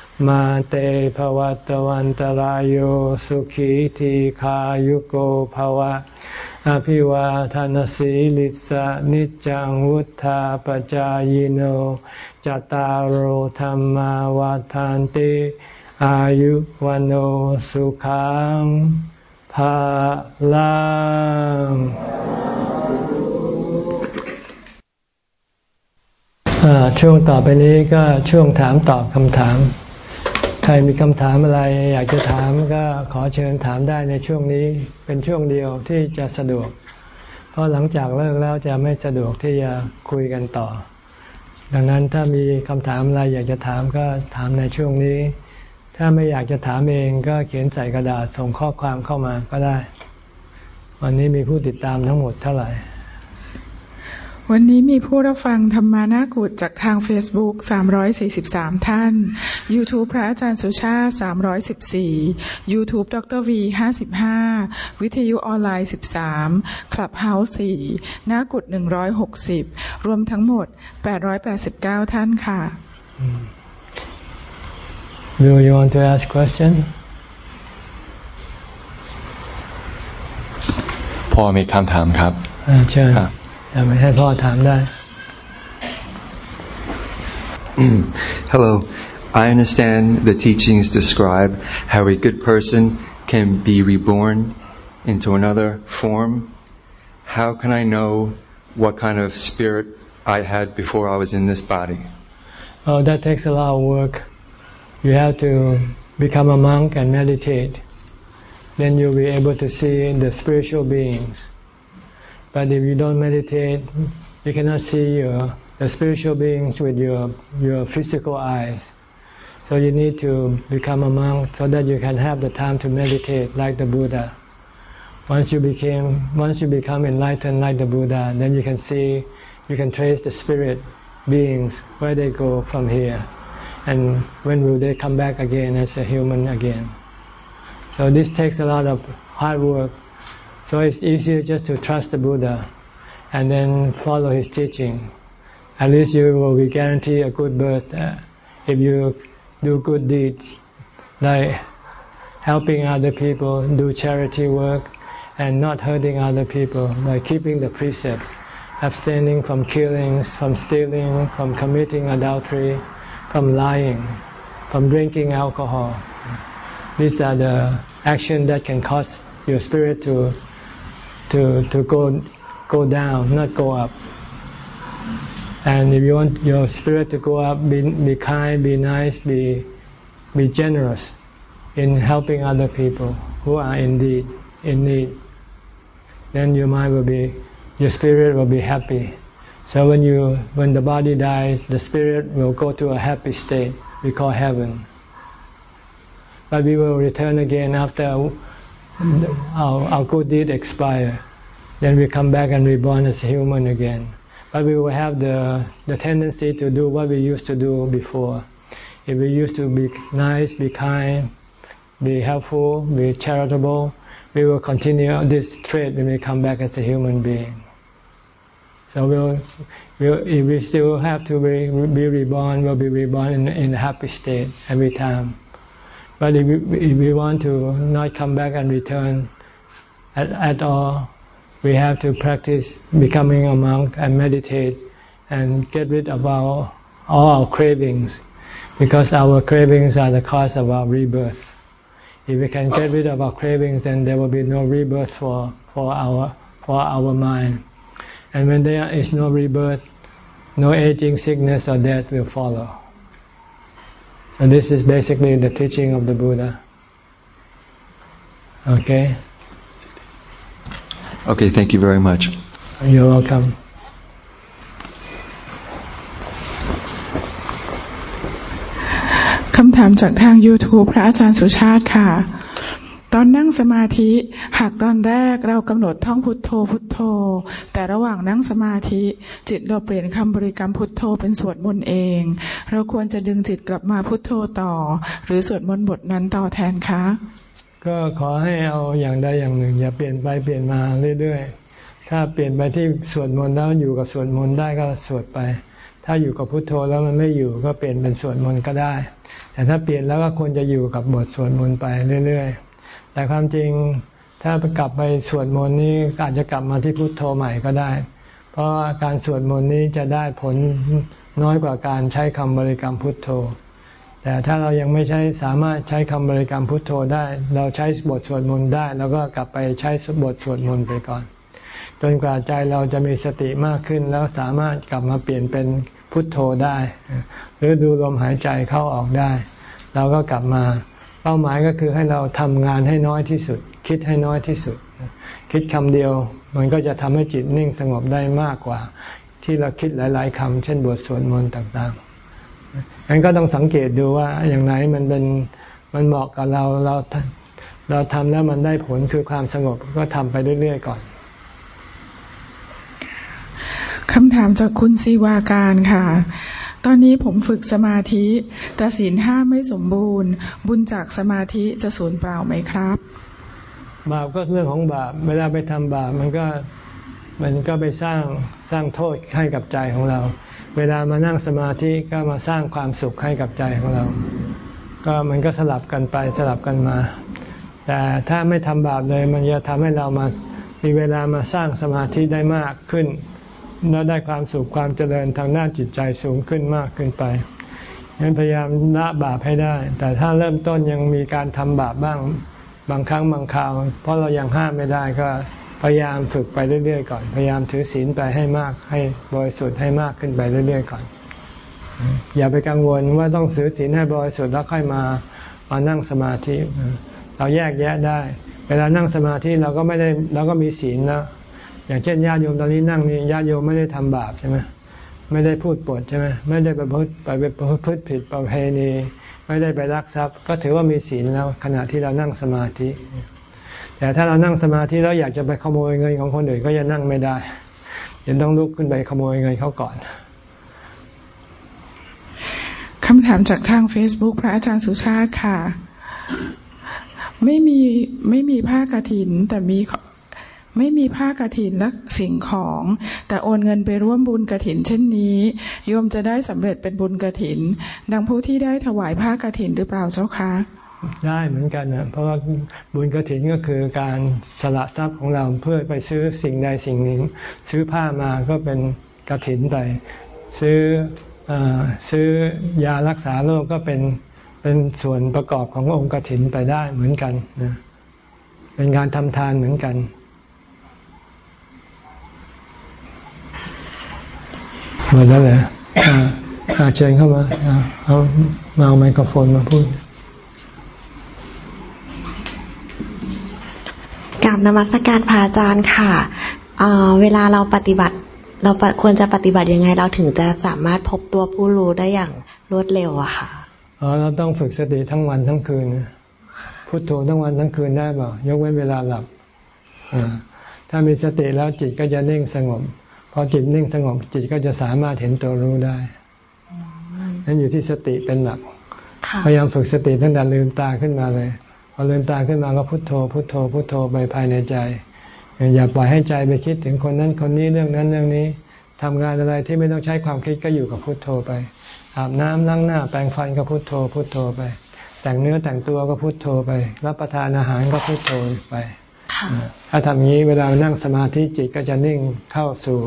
มาเตภวัตวันตารโยสุขีทีขายุโกภวะ อภิวาทานสีลิสะนิจังวุธาปจายโนจตารโหธรรมวาทานติอายุวันโอสุขังภาลังช่วงต่อไปนี้ก็ช่วงถามตอบคำถาม รมีคำถามอะไร อยากจะถามก็ขอเชิญถามได้ในช่วงนี้เป็นช่วงเดียวที่จะสะดวก เพราะหลังจากเลิกแล้วจะไม่สะดวกที่จะคุยกันต่อ ดังนั้นถ้ามีคำถามอะไรอยากจะถามก็ถามในช่วงนี้ ถ้าไม่อยากจะถามเองก็เขียนใส่กระดาษส่งข้อความเข้ามาก็ได้ วันนี้มีผู้ติดตามทั้งหมดเท่าไหร่ วันนี้มีผู้รับฟังธรรมานากุฏจากทาง Facebook 343 ท่าน YouTube พระอาจารย์สุชาติ 314 YouTube ดร V 55 วิทยุออนไลน์ 13 Clubhouse 4นากุฏ160 รวมทั้งหมด 889 ท่านค่ะ Do you want to ask question? พอมีคำถามครับเชิญ จะไม่ให้พ่อถามได้ Hello I understand the teachings describe how a good person can be reborn into another form how can I know what kind of spirit I had before I was in this body Oh that takes a lot of work you have to become a monk and meditate then you'll be able to see the spiritual beings But if you don't meditate, you cannot see your, the spiritual beings with your, your physical eyes. So you need to become a monk so that you can have the time to meditate like the Buddha. Once you became, once you become enlightened like the Buddha, then you can see, you can trace the spirit beings where they go from here, and when will they come back again as a human again. So this takes a lot of hard work so it's easier just to trust the Buddha and then follow his teaching. At least you will be guaranteed a good birth uh, if you do good deeds like helping other people, do charity work, and not hurting other people by keeping the precepts, abstaining from killings, from stealing, from committing adultery, from lying, from drinking alcohol. These are the actions that can cause your spirit to to to go go down, not go up. And if you want your spirit to go up, be, be kind, be nice, be be generous in helping other people who are indeed in need. Then your mind will be, your spirit will be happy. So when you, when the body dies, the spirit will go to a happy state we call heaven. But we will return again after our, our good deed expire. Then we come back and reborn as human again. But we will have the, the tendency to do what we used to do before. If we used to be nice, be kind, be helpful, be charitable, we will continue this trait when we come back as a human being. So we'll, we'll if we still have to be, be reborn, we'll be reborn in, in a happy state every time. But if we, if we want to not come back and return at, at all, we have to practice becoming a monk and meditate and get rid of our, all our cravings because our cravings are the cause of our rebirth. If we can get rid of our cravings, then there will be no rebirth for, for our for our mind. And when there is no rebirth, no aging, sickness, or death will follow. So this is basically the teaching of the Buddha. Okay. Okay, thank you very much. You're welcome. คำถามจากทาง YouTube พระอาจารย์สุชาติค่ะ ตอนนั่งสมาธิ หากตอนแรกเรากำหนดท่องพุทโธพุทโธ แต่ระหว่างนั่งสมาธิ จิตเราเปลี่ยนคำบริกรรมพุทโธเป็นสวดมนต์เอง เราควรจะดึงจิตกลับมาพุทโธต่อ หรือสวดมนต์บทนั้นต่อแทนคะ ก็ขอให้เอาอย่างใดอย่างหนึ่ง อย่าเปลี่ยนไปเปลี่ยนมาเรื่อยๆ ถ้าเปลี่ยนไปที่สวดมนต์แล้วอยู่กับสวดมนต์ได้ก็สวดไป ถ้าอยู่กับพุทโธแล้วมันไม่อยู่ก็เปลี่ยนเป็นสวดมนต์ก็ได้ แต่ถ้าเปลี่ยนแล้วก็ควรจะอยู่กับบทสวดมนต์ไปเรื่อยๆ แต่ความจริงถ้ากลับไปสวดมนต์นี้อาจจะกลับมาที่พุทโธใหม่ก็ได้ เพราะการสวดมนต์นี้จะได้ผลน้อยกว่าการใช้คำบริกรรมพุทโธ แต่ถ้าเรายังไม่ใช้สามารถใช้คำบริกรรมพุทโธได้ เราใช้บทสวดมนต์ได้แล้วก็กลับไปใช้บทสวดมนต์ไปก่อน จนกว่าใจเราจะมีสติมากขึ้นแล้วสามารถกลับมาเปลี่ยนเป็นพุทโธได้ หรือดูลมหายใจเข้าออกได้ เราก็กลับมา เป้าหมายก็คือให้เราทำงานให้น้อยที่สุด คิดให้น้อยที่สุด คิดคำเดียว มันก็จะทำให้จิตนิ่งสงบได้มากกว่า ที่เราคิดหลาย ๆคำเช่นบทสวดมนต์ต่างๆงั้นก็ต้องสังเกตดูว่าอย่างไหนมันเป็นมันเหมาะกับเราเราเราทำแล้วมันได้ผลคือความสงบก็ทำไปเรื่อยๆก่อนคำถามจากคุณซีวาการค่ะ ตอนนี้ผมฝึกสมาธิ แต่ศีลห้าไม่สมบูรณ์ บุญจากสมาธิจะสูญเปล่าไหมครับ บาปก็เรื่องของบาป เวลาไปทำบาปมันก็มันก็ไปสร้างสร้างโทษให้กับใจของเรา เวลามานั่งสมาธิก็มาสร้างความสุขให้กับใจของเรา ก็มันก็สลับกันไปสลับกันมา แต่ถ้าไม่ทำบาปเลย มันจะทำให้เรามามีเวลามาสร้างสมาธิได้มากขึ้น แล้วได้ความสุขความเจริญทางด้านจิตใจสูงขึ้นมากขึ้นไปงั้นพยายามละบาปให้ได้ แต่ถ้าเริ่มต้นยังมีการทำบาปบ้างบางครั้งบางคราว เพราะเรายังห้ามไม่ได้ก็พยายามฝึกไปเรื่อยๆก่อน พยายามถือศีลไปให้มากให้บริสุทธิ์ให้มากขึ้นไปเรื่อยๆก่อน อย่าไปกังวลว่าต้องถือศีลให้บริสุทธิ์แล้วค่อยมามานั่งสมาธิ เราแยกแยะได้ เวลานั่งสมาธิเราก็ไม่ได้เราก็มีศีลนะ อย่างเช่นญาติโยมตอนนี้นั่งนี่ญาติโยมไม่ได้ทำบาปใช่ไหมไม่ได้พูดปดใช่ไหมไม่ได้ไปพูดไปไปพูดผิดประเพณีไม่ได้ไปรักทรัพย์ ก็ถือว่ามีศีลแล้วขณะที่เรานั่งสมาธิ แต่ถ้าเรานั่งสมาธิแล้วอยากจะไปขโมยเงินของคนอื่นก็จะนั่งไม่ได้ยังต้องลุกขึ้นไปขโมยเงินเขาก่อนคำถามจากทาง Facebook พระอาจารย์สุชาติค่ะ ไม่มีไม่มีผ้ากรถิน แต่มี ไม่มีผ้ากรถินและสิ่งของ แต่โอนเงินไปร่วมบุญกรถินเช่นนี้โยมจะได้สำเร็จเป็นบุญกรถิน ดังผู้ที่ได้ถวายผ้ากรถินหรือเปล่าเจ้าคะได้เหมือนกันนะเพราะว่าบุญกระถินก็คือการสละทรัพย์ของเราเพื่อไปซื้อสิ่งใดสิ่งหนึ่ง ซื้อผ้ามาก็เป็นกระถินไป ซื้ออซื้อยารักษาโรคก็เป็นเป็นส่วนประกอบขององค์กระถินไปได้เหมือนกันนะเป็นการทำทานเหมือนกัน หมดแล้วเหรออาเชิญเข้ามาเอามาเอาไมโครโฟนมาพูดกราบนมัสการพระอาจารย์ค่ะเวลาเราปฏิบัติ เราควรจะปฏิบัติยังไงเราถึงจะสามารถพบตัวผู้รู้ได้อย่างรวดเร็วอะค่ะอ๋อเราต้องฝึกสติทั้งวันทั้งคืนพุทโธทั้งวันทั้งคืนได้เปล่ายกเว้นเวลาหลับถ้ามีสติแล้วจิตก็จะนิ่งสงบ พอจิตนิ่งสงบจิตก็จะสามารถเห็นตัวรู้ได้นั่นอยู่ที่สติเป็นหลัก พยายามฝึกสติตั้งแต่ลืมตาขึ้นมาเลย พอลืมตาขึ้นมาก็พุทโธ พุทโธ พุทโธไปภายในใจ อย่าปล่อยให้ใจไปคิดถึงคนนั้นคนนี้เรื่องนั้นเรื่องนี้ทำงานอะไรที่ไม่ต้องใช้ความคิดก็อยู่กับพุทโธไปอาบน้ำล้างหน้า แปรงฟันก็พุทโธ พุทโธไป แต่งเนื้อแต่งตัวก็พุทโธไป รับประทานอาหารก็พุทโธไป ถ้าทำนี้เวลานั่งสมาธิจิตก็จะนิ่งเข้าสู่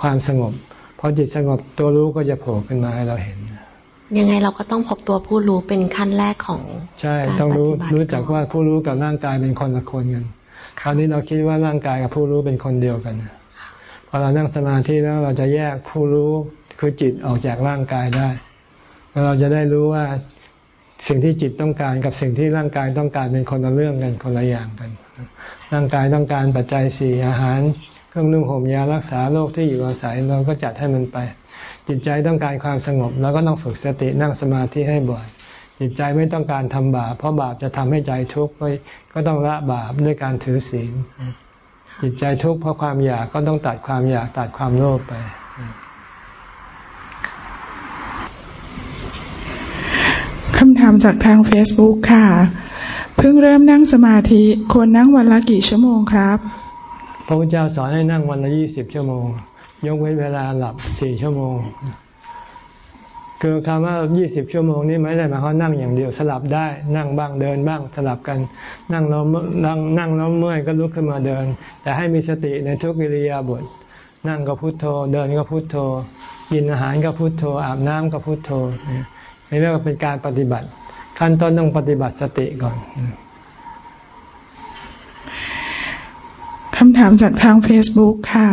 ความสงบพอจิตสงบตัวรู้ก็จะโผล่ขึ้นมาให้เราเห็น ยังไงเราก็ต้องพบตัวผู้รู้เป็นขั้นแรกของใช่ต้องรู้รู้จักว่าผู้รู้กับร่างกายเป็นคนละคนกันคราวนี้เราคิดว่าร่างกายกับผู้รู้เป็นคนเดียวกันพอเรานั่งสมาธิแล้วเราจะแยกผู้รู้คือจิตออกจากร่างกายได้เราจะได้รู้ว่าสิ่งที่จิตต้องการกับสิ่งที่ร่างกายต้องการเป็นคนละเรื่องกันคนละอย่างกัน ร่างกายต้องการปัจจัยสี่อาหาร เครื่องนุ่งห่มยารักษาโรคที่อยู่อาศัยเราก็จัดให้มันไป จิตใจต้องการความสงบเราก็ต้องฝึกสตินั่งสมาธิให้บ่อยจิตใจไม่ต้องการทำบาปเพราะบาปจะทำให้ใจทุกข์ก็ต้องละบาปด้วยการถือศีลจิตใจทุกข์เพราะความอยากก็ต้องตัดความอยากตัดความโลภไป คำถามจากทาง Facebook ค่ะ เพิ่งเริ่มนั่งสมาธิควรนั่งวันละกี่ชั่วโมงครับ พระพุทธเจ้าสอนให้นั่งวันละยี่สิบชั่วโมง ยกเว้นเวลาหลับสี่ชั่วโมง คือคำว่ายี่สิบชั่วโมงนี้ไม่ได้หมายความนั่งอย่างเดียวสลับได้นั่งบ้างเดินบ้างสลับกัน นั่งแล้วนั่งนั่งแล้วเมื่อยก็ลุกขึ้นมาเดิน แต่ให้มีสติในทุกิริยาบทนั่งก็พุโทโธ เดินก็พุโทโธ กินอาหารก็พุโทโธอาบน้ำก็พุโทโธนี่เรียกว่าเป็นการปฏิบัติ ขั้นต้นต้องปฏิบัติสติก่อนคำถามจากทาง Facebook ค่ะ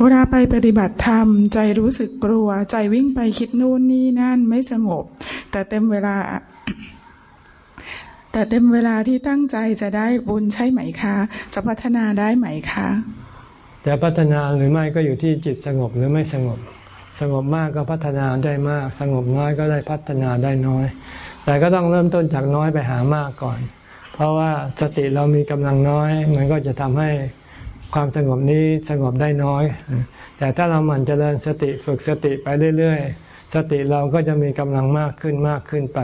เวลาไปปฏิบัติธรรม ใจรู้สึกกลัว ใจวิ่งไปคิดนู่นนี่นั่นไม่สงบ แต่เต็มเวลา แต่เต็มเวลาที่ตั้งใจจะได้บุญใช่ไหมคะ จะพัฒนาได้ไหมคะแต่พัฒนาหรือไม่ก็อยู่ที่จิตสงบหรือไม่สงบ สงบมากก็พัฒนาได้มาก สงบน้อยก็ได้พัฒนาได้น้อย แต่ก็ต้องเริ่มต้นจากน้อยไปหามากก่อน เพราะว่าสติเรามีกำลังน้อย มันก็จะทำให้ความสงบนี้สงบได้น้อย แต่ถ้าเราหมั่นเจริญสติฝึกสติไปเรื่อยๆ สติเราก็จะมีกำลังมากขึ้นมากขึ้นไป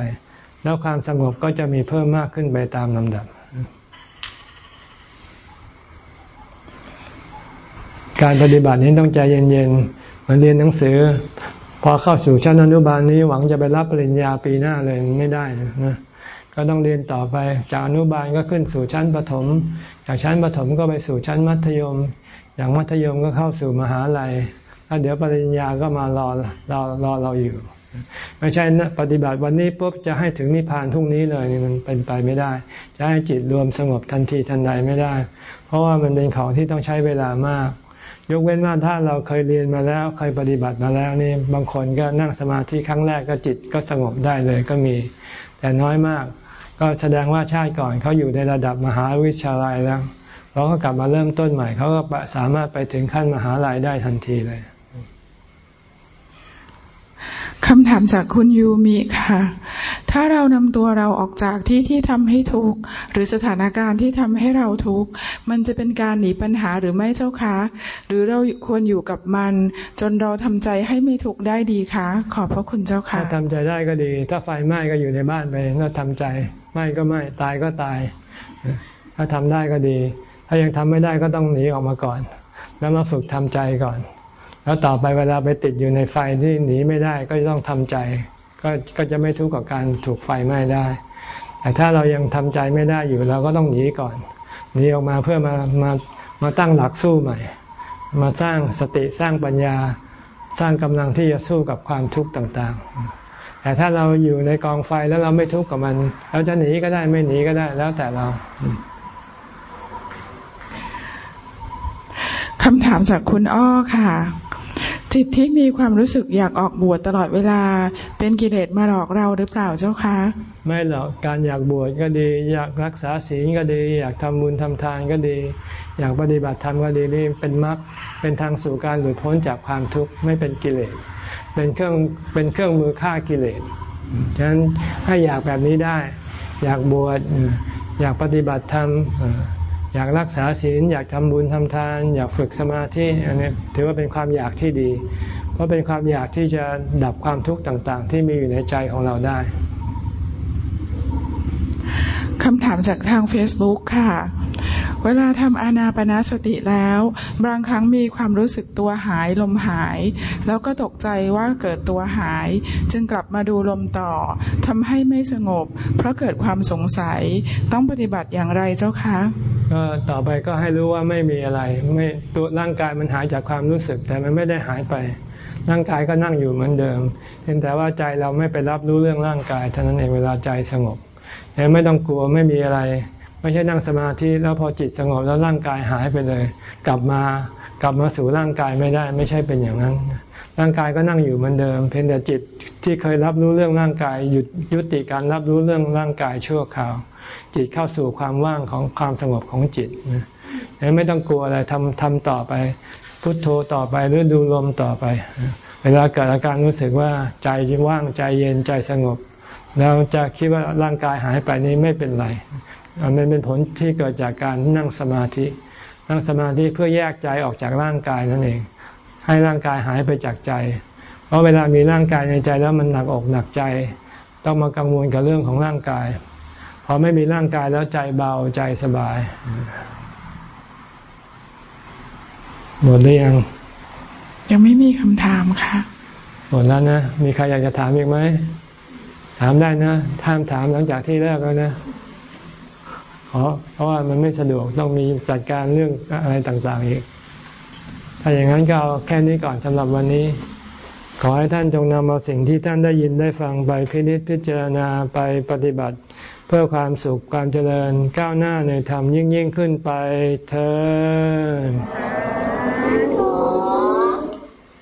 แล้วความสงบก็จะมีเพิ่มมากขึ้นไปตามลำดับ การปฏิบัตินี้ต้องใจเย็นๆ มือนเรียนหนังสือ พอเข้าสู่ชั้นอนุบาลนี้หวังจะไปรับปริญญาปีหน้าเลยไม่ได้นะก็ต้องเรียนต่อไป จากอนุบาลก็ขึ้นสู่ชั้นประถม จากชั้นประถมก็ไปสู่ชั้นมัธยม อย่างมัธยมก็เข้าสู่มหาลัยแล้วเดี๋ยวปริญญาก็มารอรอรอเราอยู่ ไม่ใช่นะปฏิบัติวันนี้ปุ๊บจะให้ถึงนิพพานพรุ่งนี้เลยนี่มันเป็นไปไม่ได้ จะให้จิตรวมสงบทันทีทันใดไม่ได้ เพราะว่ามันเป็นของที่ต้องใช้เวลามาก ยกเว้นว่าถ้าเราเคยเรียนมาแล้วเคยปฏิบัติมาแล้วนี่บางคนก็นั่งสมาธิครั้งแรกก็จิตก็สงบได้เลยก็มี แต่น้อยมาก ก็แสดงว่าชาติก่อนเขาอยู่ในระดับมหาวิทยาลัยแล้วพอเขากลับมาเริ่มต้นใหม่เขาก็สามารถไปถึงขั้นมหาลัยได้ทันทีเลย คำถามจากคุณยูมิค่ะ ถ้าเรานำตัวเราออกจากที่ที่ทำให้ทุกข์หรือสถานการณ์ที่ทำให้เราทุกข์มันจะเป็นการหนีปัญหาหรือไม่เจ้าคะ หรือเราควรอยู่กับมัน จนเราทำใจให้ไม่ทุกข์ได้ดีคะ ขอบพระคุณเจ้าค่ะถ้าทำใจได้ก็ดี ถ้าไฟไหม้ก็อยู่ในบ้านไปแล้วทำใจไหม้ก็ไหม้ตายก็ตาย ถ้าทำได้ก็ดี ถ้ายังทำไม่ได้ก็ต้องหนีออกมาก่อน แล้วมาฝึกทำใจก่อน แล้วต่อไปเวลาไปติดอยู่ในไฟที่หนีไม่ได้ก็ต้องทำใจ ก็ก็จะไม่ทุกข์กับการถูกไฟไหม้ได้ แต่ถ้าเรายังทำใจไม่ได้อยู่เราก็ต้องหนีก่อนหนีออกมาเพื่อมามามาตั้งหลักสู้ใหม่ มาสร้างสติสร้างปัญญาสร้างกำลังที่จะสู้กับความทุกข์ต่างๆ แต่ถ้าเราอยู่ในกองไฟแล้วเราไม่ทุกข์กับมัน เราจะหนีก็ได้ไม่หนีก็ได้แล้วแต่เราคำถามจากคุณอ้อค่ะ จิตที่มีความรู้สึกอยากออกบวชตลอดเวลา เป็นกิเลสมาหลอกเราหรือเปล่าเจ้าคะ ไม่หรอกการอยากบวชก็ดี อยากรักษาศีลก็ดี อยากทำบุญทำทานก็ดี อยากปฏิบัติธรรมก็ดีนี่เป็นมรรคเป็นทางสู่การหลุดพ้นจากความทุกข์ไม่เป็นกิเลสเป็นเครื่องเป็นเครื่องมือฆ่ากิเลสฉะนั้นให้อยากแบบนี้ได้ อยากบวชอยากปฏิบัติธรรม อยากรักษาศีลอยากทำบุญทำทาน อยากฝึกสมาธิอันนี้ถือว่าเป็นความอยากที่ดี เพราะเป็นความอยากที่จะดับความทุกข์ต่างๆ ที่มีอยู่ในใจของเราได้คำถามจากทาง Facebook ค่ะ เวลาทำอานาปนาสติแล้ว บางครั้งมีความรู้สึกตัวหายลมหาย แล้วก็ตกใจว่าเกิดตัวหาย จึงกลับมาดูลมต่อทำให้ไม่สงบ เพราะเกิดความสงสัยต้องปฏิบัติอย่างไรเจ้าคะก็ต่อไปก็ให้รู้ว่าไม่มีอะไร ไม่ตัวร่างกายมันหายจากความรู้สึก แต่มันไม่ได้หายไปร่างกายก็นั่งอยู่เหมือนเดิมเพียงแต่ว่าใจเราไม่ไปรับรู้เรื่องร่างกายเท่านั้นเองเวลาใจสงบแต่ไม่ต้องกลัวไม่มีอะไร ไม่ใช่นั่งสมาธิแล้วพอจิตสงบแล้วร่างกายหายไปเลย กลับมากลับมาสู่ร่างกายไม่ได้ ไม่ใช่เป็นอย่างนั้น ร่างกายก็นั่งอยู่เหมือนเดิม เพียงแต่จิตที่เคยรับรู้เรื่องร่างกายหยุดยุติการรับรู้เรื่องร่างกายชั่วคราว จิตเข้าสู่ความว่างของความสงบของจิตนะไม่ต้องกลัวอะไรทำทำต่อไป พุทโธต่อไปหรือดูลมต่อไปเวลาเกิดอาการรู้สึกว่าใจว่างใจเย็นใจสงบเราจะคิดว่าร่างกายหายไปนี้ไม่เป็นไร มันเป็นผลที่เกิดจากการนั่งสมาธิ นั่งสมาธิเพื่อแยกใจออกจากร่างกายนั่นเอง ให้ร่างกายหายไปจากใจ เพราะเวลามีร่างกายในใจแล้วมันหนักอกหนักใจ ต้องมากังวลกับเรื่องของร่างกาย พอไม่มีร่างกายแล้วใจเบาใจสบาย หมดหรือยัง ยังไม่มีคำถามค่ะ หมดแล้วนะ มีใครอยากจะถามอีกไหม ถามได้นะท่ามถามหลังจากที่เลิกแล้วนะ เพราะว่ามันไม่สะดวกต้องมีจัดการเรื่องอะไรต่างๆอีก ถ้าอย่างนั้นก็เอาแค่นี้ก่อนสำหรับวันนี้ ขอให้ท่านจงนำเอาสิ่งที่ท่านได้ยินได้ฟังไปพิจิตพิจารณาไปปฏิบัติ เพื่อความสุขความเจริญก้าวหน้าในธรรมยิ่งยิ่งขึ้นไปเธอ